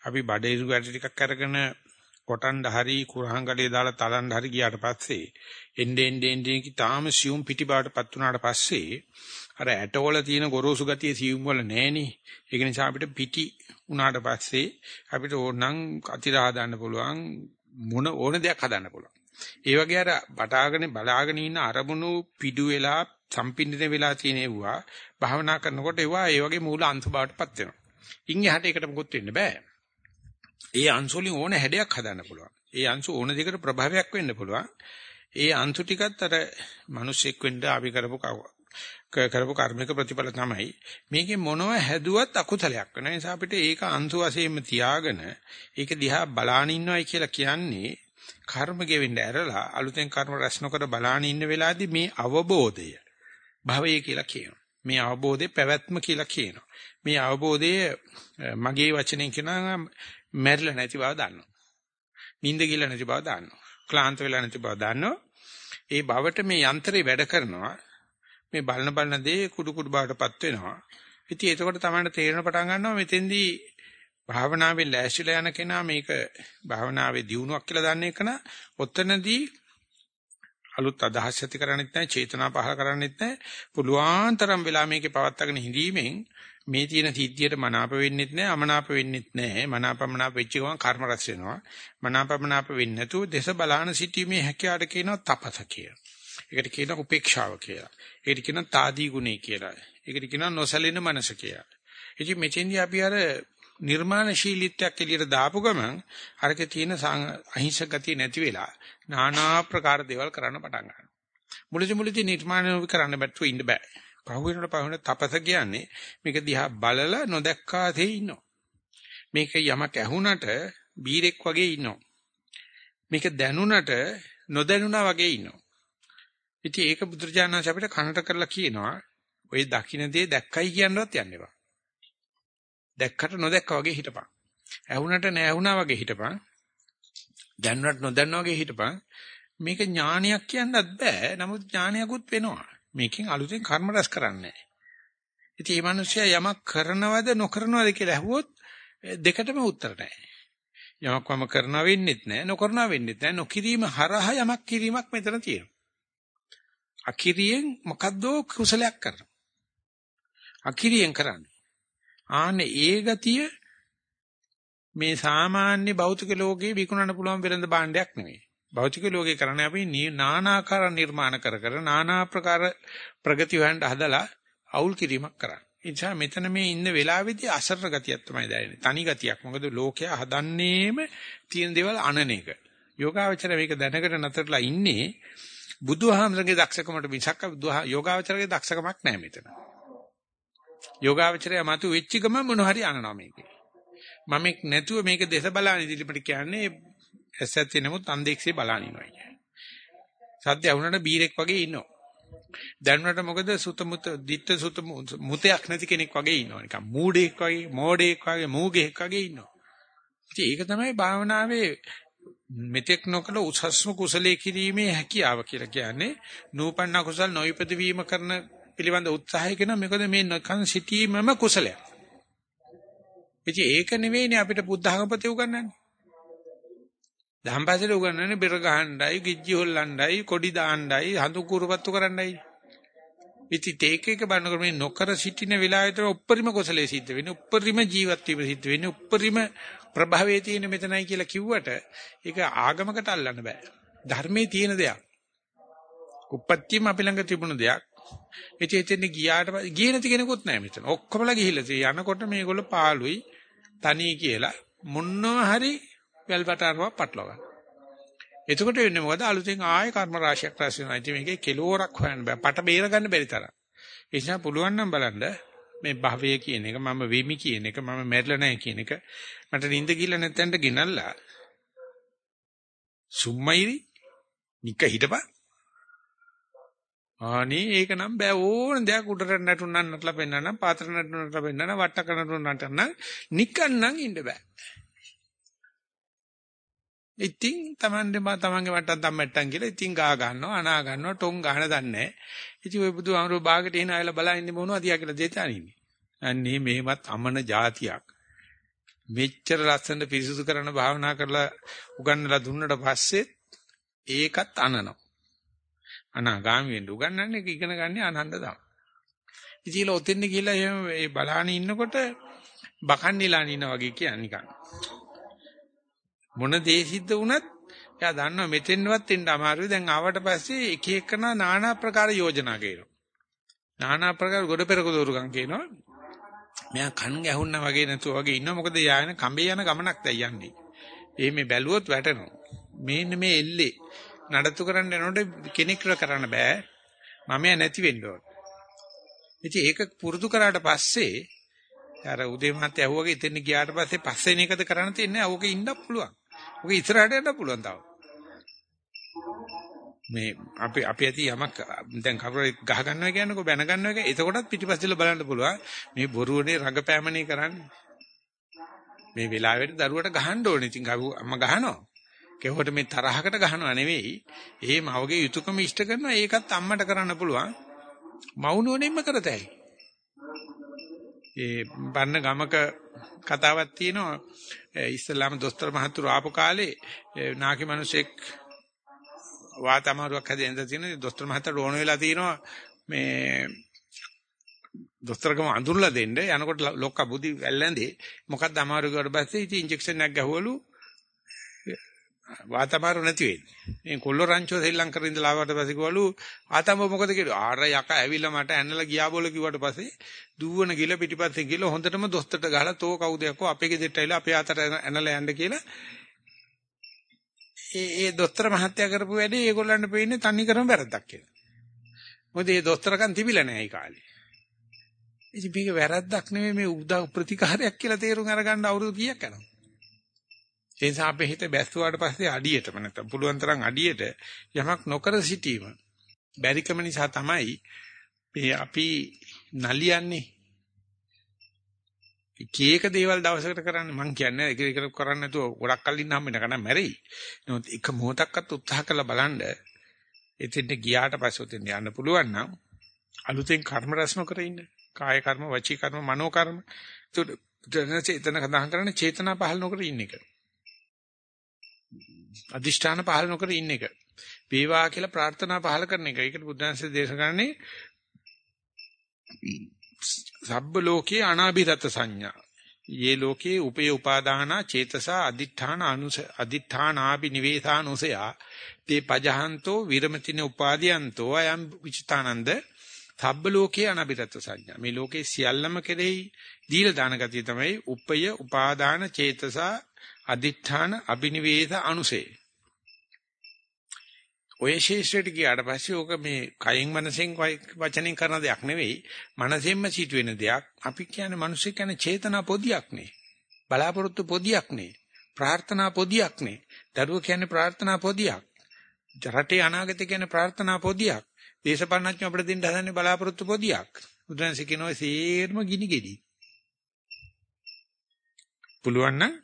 අපි බඩේරු වැඩ ටිකක් අරගෙන කොටන් හරි කුරහංගලේ දාලා තලන්න හරි ගියාට පස්සේ එන්නේ එන්නේ එන්නේ තාම සියුම් පිටිබාටපත් වුණාට පස්සේ අර ඇටවල තියෙන ගොරෝසු ගතිය සියුම් වල නැහෙනේ. ඒක නිසා අපිට පිටි උනාට පස්සේ අපිට ඕනනම් අතිරහ දාන්න පුළුවන් මොන ඕන දෙයක් හදන්න පුළුවන්. ඒ වගේ අර බටාගෙන බලාගෙන ඉන්න අරමුණු පිඩු වෙලා සම්පින්දින වෙලා තියෙනවා භාවනා කරනකොට ඒවා ඒ වගේ මූල අංශ බවටපත් වෙනවා. ඉන් එහාට ඒකට මොකුත් වෙන්න බෑ. ඒ අංශ වලින් ඕන හැඩයක් හදන්න පුළුවන්. ඒ අංශ ඕන දෙයකට ප්‍රභාවයක් වෙන්න පුළුවන්. ඒ අංශු ටිකත් අර මිනිස්සෙක් වෙන්න අපි කරපු කරපු කර්මික ප්‍රතිඵල තමයි මේකේ මොනව හැදුවත් අකුසලයක් වෙන නිසා අපිට ඒක අංශු වශයෙන්ම තියාගෙන ඒක දිහා බලාන ඉන්නවයි කියලා කියන්නේ කර්ම ගෙවෙන්න ඇරලා අලුතෙන් කර්ම රැස් නොකර බලාන ඉන්න වෙලාවේදී මේ අවබෝධය භවය කියලා කියනවා. මේ අවබෝධේ පැවැත්ම කියලා කියනවා. මේ අවබෝධය මගේ වචනෙන් කියනවා මැරිලා නැති බව දන්නවා. නිින්ද ගිල නැති බව දන්නවා. ක්ලාන්ත වෙලා නැති බව දන්නවා. ඒ බවට මේ යන්ත්‍රය වැඩ කරනවා. මේ බලන බලන දේ කුඩු කුඩු බවටපත් වෙනවා. ඉතින් එතකොට තමයි තේරෙන පටන් ගන්නවා මෙතෙන්දී භාවනාවේ ලෑස්තිලා යන කෙනා මේක භාවනාවේ දියුණුවක් කියලා දන්නේ කන ඔතනදී අලුත් අදහස් ඇති කරන්නේත් නැහැ චේතනා පහල කරන්නේත් නැහැ. පුළුවන් තරම් වෙලා මේකේ පවත්තගෙන හිඳීමෙන් මේ තියෙන සිද්ධියට මනාප වෙන්නෙත් නැහැ අමනාප වෙන්නෙත් නැහැ. මනාපමනාප වෙච්ච ගමන් කර්ම රැස් වෙනවා. මනාපමනාප වෙන්නේ නැතුව දේශ බලාන සිටීමේ හැකියාවට කියනවා තපස කියලා. ඒකට කියනවා උපේක්ෂාව කියලා. ඒකට කියනවා తాදී ගුණේ කියලා. ඒකට කියනවා නොසැලෙන මනස කියලා. ඉතින් මෙතෙන්දී අපි අර නිර්මාණශීලීත්වයක් එළියට දාපු ගමන් අරකේ තියෙන අහිංසක ගතිය නැති වෙලා নানা ප්‍රකාර දේවල් කරන්න පටන් ගන්නවා. මුලදි මුලදි නිර්මාණය කරන්න බැට්ටු ඉන්න බෑ. පහුවෙනට පහුවෙන තපස කියන්නේ මේක දිහා බලලා නොදැක්කාසේ ඉන්නවා. මේක යමක් ඇහුණට බීරෙක් වගේ ඉන්නවා. මේක දැනුණට නොදැනුණා වගේ ඉන්නවා. ඉතින් ඒක බුදුරජාණන් අපිට කනට කරලා කියනවා ඔය දකින්න දේ දැක්කයි කියනවත් යන්න එපා. දැක්කට නොදැක්කා වගේ හිටපන්. ඇහුණට නැහුණා වගේ හිටපන්. දැනුණට නොදන්නා වගේ හිටපන්. මේක ඥානයක් කියන්නත් බෑ. නමුත් ඥානයකුත් වෙනවා. මේකෙන් අලුතෙන් කර්ම රැස් කරන්නේ නැහැ. ඉතින් මේ මිනිස්සයා යමක් කරනවද නොකරනවද කියලා අහුවොත් දෙකටම උත්තර නැහැ. යමක් වම කරනවා වෙන්නෙත් නැහැ නොකරනවා වෙන්නෙත් නැහැ නොකිරීම හරහා යමක් කිරීමක් මෙතන තියෙනවා. අකිරියෙන් මොකද්ද කුසලයක් කරනවා. අකිරියෙන් කරන්නේ. ආන්නේ ඒ ගතිය මේ සාමාන්‍ය භෞතික ලෝකේ විකුණන්න පුළුවන් වෙළඳ භාණ්ඩයක් නෙවෙයි. භෞතික ලෝකේ කරන්නේ අපි නානාකාර නිර්මාණ කර කර නානා ප්‍රකාර ප්‍රගති හොයන්න හදලා අවුල් කිරීමක් කරන්නේ. ඒ නිසා මෙතන මේ ඉන්න වෙලාවේදී අසරණ ගතියක් තමයි දැනෙන්නේ. තනි ගතියක්. මොකද ලෝකයා හදන්නේම තියෙන දේවල් අනන එක. යෝගාවචර මේක දැනගෙන නැතරලා ඉන්නේ බුදුහාමරගේ දක්ෂකමට මිසක් බුදුහා යෝගාවචරගේ දක්ෂකමක් නැහැ මෙතන. යෝගාවචරය මතු වෙච්ච ගම මොන හරි අනනවා මේකේ. මම නැතුව මේක දේශ බලන ඉදිරිපට කියන්නේ ඇසත් නමුත් අන්දෙක්සේ බලන ඉනවා කියන්නේ. සද්ද ඇහුනට බීරෙක් වගේ ඉන්නවා. දැනුණට මොකද සුතමුත ditta සුත මුතයක් නැති කෙනෙක් වගේ ඉන්නවා. නිකන් මූඩෙක් වගේ, මෝඩෙක් වගේ, මූගෙක් වගේ ඉන්නවා. ඉතින් ඒක තමයි භාවනාවේ මෙතෙක් නොකල උසස්ම කුසලයේ කිරීමේ හැකියාව කියලා කියන්නේ නූපන්න කුසල් නොයිපද වීම කරන පිළිබඳ උත්සාහය කියන මොකද මේ නකන් සිටීමම කුසලයක්. ඉතින් ඒක නෙවෙයිනේ අපිට බුද්ධ ධර්මපතේ උගන්වන්නේ. දහම්පාසලේ උගන්වන්නේ බෙර ගහන්නයි, ගිජ්ජි හොල්ලන්නයි, කොඩි දාන්නයි, හඳු කුරුපත්තු කරන්නයි. ඉතින් ඒක එක බලනකොට මේ නොකර සිටින වෙලාවේ තමයි උප්පරිම කුසලයේ සිද්ධ වෙන්නේ, උප්පරිම ජීවත් වීම සිද්ධ වෙන්නේ, උප්පරිම ප්‍රභවයේ තියෙන මෙතනයි කියලා කිව්වට ඒක ආගමකට අල්ලන්න බෑ. ධර්මයේ තියෙන දෙයක්. උපත්තියම අපි ළඟ තිබුණ දෙයක්. ඉතින් එතෙන් ගියාට ගියේ නැති කෙනෙකුත් නැහැ මෙතන. ඔක්කොමලා ගිහිල්ලා තියෙ. යනකොට මේගොල්ලෝ පාළුයි තනි කියලා මොනවා හරි වැල්පටාරුවක් පටලවා ගන්න. එතකොට වෙන්නේ මොකද අලුතෙන් ආයෙ කර්ම රාශියක් රැස් වෙනවා. ඉතින් මේකේ කෙලෝරක් හොයන්න බෑ. පට බේර ගන්න බැරි තරම්. ඒ නිසා පුළුවන් නම් බලන්න මේ භවය කියන එක මම වෙමි කියන එක මම මැරිලා නැහැ කියන එක මට නිින්ද ගිල්ල නැත්තන්ට ගෙනල්ලා සුම්මයිරි නික හිටපන් අනේ ඒක නම් බෑ ඕන දෙයක් උඩට නටුන්නන් නටලා පෙන්නන්න පාත්‍ර නටුන්නන් නටලා පෙන්නන්න වට කරන නටන්න නිකන්නම් ඉන්න බෑ. ඉතින් Tamande මා Tamange වට්ටක් දැම්මට්ටන් කියලා ඉතින් ගා ගන්නවා අනා ගන්නවා ටොං ගහන දන්නේ. ඉතින් ඔය බුදු අමරෝ බාගට එන අයලා බලා ඉන්නේ මොනවද තියා කියලා දෙතනින්නේ. අන්නේ මෙහෙමත් අමන જાතියක්. මෙච්චර ලස්සන පිරිසුදු කරන භාවනා කරලා උගන්වලා දුන්නට පස්සෙත් ඒකත් අනනවා. අනාගාමී වෙන්න උගන්වන්නේ ඉගෙන ගන්න ආනන්ද තමයි. ඉතින් ඔතෙන් ගිහිල්ලා එහෙම ඒ බලහන් ඉන්නකොට බකන්නේලා ඉන්නා වගේ කියන්නේ නිකන්. මොන දේ සිද්ධ වුණත් එයා දන්නවා මෙතෙන්වත් එන්න අමාරුයි. දැන් ආවට පස්සේ එක එකන নানা ප්‍රකාර යෝජනා කරනවා. নানা ප්‍රකාර ගොඩ පෙරක දෝරුකම් කියනවා. මෙයා කන් ගැහුන්නා වගේ නැතුව වගේ ඉන්නවා. මොකද යායන කඹේ යන ගමනක් දැන් යන්නේ. ඒ මේ බැලුවොත් වැටෙනවා. මේන්න මේ එල්ලේ නඩත්තු කරන්න යනකොට කෙනෙක් කරන්න බෑ. මම නැති වෙන්න ඕන. ඉතින් ඒක පුරුදු කරාට පස්සේ අර උදේ මහත්තයා ඇහුවගේ ඉතින් ගියාට පස්සේ පස්සේ නේකද කරන්න තියෙන්නේ. අවක ඉන්න පුළුවන්. ඔක ඉස්සරහට යන්න පුළුවන් තව. මේ අපි අපි ඇති යමක් දැන් කවුරු ගහ ගන්නවා කියන්නකෝ බැන ගන්නවා කියන්නේ එතකොටත් පිටිපස්සෙල බලන්න පුළුවන් මේ බොරුවනේ රඟපෑමනේ කරන්නේ මේ වෙලාවෙට දරුවට ගහන්න ඕනේ ඉතින් අම්මා ගහනවා කෙවට මේ තරහකට ගහනවා නෙවෙයි. ඒ මවගේ යුතුයකම ඉෂ්ට කරනවා. ඒකත් අම්මට කරන්න පුළුවන්. මවුනෝනෙම කරතයි. ඒ බන්න ගමක කතාවක් තියෙනවා. ඉස්ලාම දොස්තර මහතුරු ආපු කාලේ නාකි මිනිසෙක් වාත අමාරුවක් හැදෙන්න තියෙන දොස්තර මහත්තයා රෝණ වෙලා තිනවා මේ දොස්තරකම අඳුරලා දෙන්න. යනකොට ලොක්ක බුදි වැල්ලැඳේ. මොකක්ද අමාරු කරලා පස්සේ ඉතින් ඉන්ජෙක්ෂන් එකක් ගහවලු. වාත අමාරු නැති වෙන්නේ මේ කොල්ල රංචෝ ශ්‍රී ලංකාවේ ඉඳලා ආවට පස්සේ කිව්වලු ආතම්බ මොකද කිව්වා ආර යක ඇවිල්ලා මට ඇනලා ගියා බෝල කිව්වට පස්සේ දුවන ගිල පිටිපස්සේ ගිල හොඳටම දොස්තරට ගහලා තෝ කවුද යකෝ අපේ ගෙදරට ඇවිල්ලා අපේ අතට ඇනලා යන්න කියලා ඒ ඒ දොස්තර මහත්තයා කරපු වැඩේ ඒගොල්ලන්ට පෙන්නේ තනි කරම වැරද්දක් කියලා. මොකද මේ දොස්තරකම් තිබිලා නැහැ ඒ කාලේ. ඉතින් මේක වැරද්දක් නෙමෙයි මේ උදා ප්‍රතිකාරයක් කියලා තේරුම් අරගන්න අවුරුදු කීයක් යනවා. ඒ නිසා අපේ හිත බැස්සුවාට පස්සේ අඩියටම නැත්තම් පුළුවන් තරම් අඩියට යමක් නොකර සිටීම බැරිකම නිසා තමයි මේ අපි නලියන්නේ එක එක දේවල් දවසකට කරන්නේ මං කියන්නේ එක එක කරන්නේ නැතුව ගොඩක් කල් ඉන්න හම්බෙන්න කන මැරෙයි. නමුත් එක මොහොතක්වත් උත්සාහ කරලා බලන්න එතෙන්ට ගියාට පස්සේ උතෙන් යන්න පුළුවන් නම් අලුතෙන් කර්ම රැස්ම කර ඉන්න. කාය කර්ම, වචී කර්ම, මනෝ කර්ම. ඒක චේතන කඳහන් කරන්නේ චේතනා පහල නොකර ඉන්න එක. අදිෂ්ඨාන පහල නොකර ඉන්න එක. වේවා කියලා ප්‍රාර්ථනා පහල කරන එක. ඒකට බුද්ධාංශ දේශකරන්නේ සබ්බ ලෝකේ අනාභිරත සංඥා. යේ ලෝකේ උපේ උපාදාන චේතසා අදිඨාන අනුස අදිඨානාපි නිවේසානුසය තේ පජහන්තෝ විරමතින උපාදීයන්තෝ අයම් විචිතානන්ද සබ්බ ලෝකේ අනාභිරත සංඥා. මේ ලෝකේ සියල්ලම කෙරෙහි දීලා දාන ගතිය තමයි උපය උපාදාන චේතසා අදිඨාන අබිනිවේස අනුසේ. ඔය ශේෂ්ත්‍රයට ගියාට පස්සේ ඕක මේ කයින් මනසෙන් වචනෙන් කරන දෙයක් නෙවෙයි මනසෙන්ම සිදුවෙන දෙයක්. අපි කියන්නේ මිනිස්සු කියන්නේ චේතනා පොදියක් නේ බලාපොරොත්තු පොදියක් නේ ප්‍රාර්ථනා පොදියක් නේ දරුවෝ කියන්නේ ප්‍රාර්ථනා පොදියක්. රටේ අනාගතය කියන්නේ ප්‍රාර්ථනා පොදියක්. දේශපාලනඥයෝ අපිට දෙන්න හදන්නේ බලාපොරොත්තු පොදියක්. බුදුන්සේ කියනවා සේරම ගිනි ගෙඩි. පුළුවන් නම්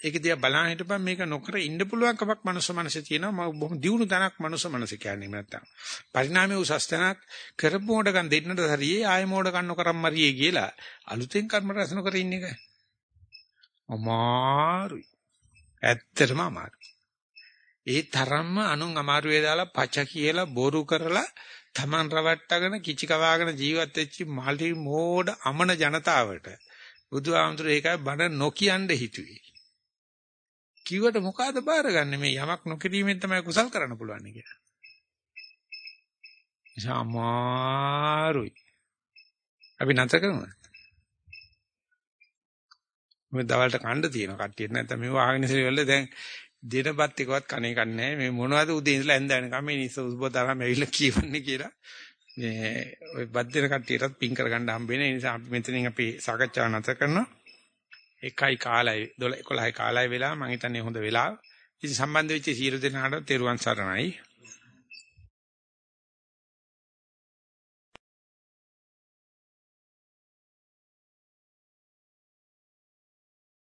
ඒක දිහා බලන්න හිටපන්. මේක නොකර ඉන්න පුළුවන් කමක් මනුස්ස මනසේ තියෙනවා. බොහොම දියුණු තැනක් මනුස්ස මනස කියන්නේ නැත්තම්. පරිණාමයේ උසස් තැනක් කරපු මොඩ ගන්න දෙන්නට හරියේ ආය මොඩ ගන්න කරම් මරියේ කියලා අලුතෙන් කර්ම රැස්න කර ඉන්න එක. අමාරුයි. ඇත්තටම අමාරුයි. ඒ තරම්ම අනුන් අමාරු වේදාලා පච කියලා බොරු කරලා Taman රවට්ටගෙන කිචි කවාගෙන ජීවත් වෙච්ච මල්ලි මෝඩ අමන ජනතාවට බුදුහාමුදුරේ ඒකයි බණ නොකියන්න හිතුවේ. කිව්වට මොකಾದ බාරගන්නේ මේ යමක් නොකිරීමෙන් තමයි කුසල් කරන්න පුළුවන් කියලා. සමාරුයි. අපි නැතර කරනවා. මේ දවල්ට කන්න තියෙන කට්ටිය නැත්නම් මේ වාහන ඉස්සෙල්ල දැන් දෙනපත් එකවත් කණේ කන්නේ මේ මොනවද උදේ ඉඳලා ඇඳගෙන මේ ඉස්ස උස්බතරම ඇවිල්ලා කියවන්නේ කියලා මේ ওই බත් දෙන කට්ටියටත් පින් කරගන්න හම්බ වෙන නිසා අපි මෙතනින් අපි සාකච්ඡාව නැතර කරනවා එකයි කාලයි 12 11යි කාලයි වෙලා මම හිතන්නේ හොඳ වෙලාව. ඉතින් සම්බන්ධ වෙච්ච සියලු දෙනාට තෙරුවන් සරණයි.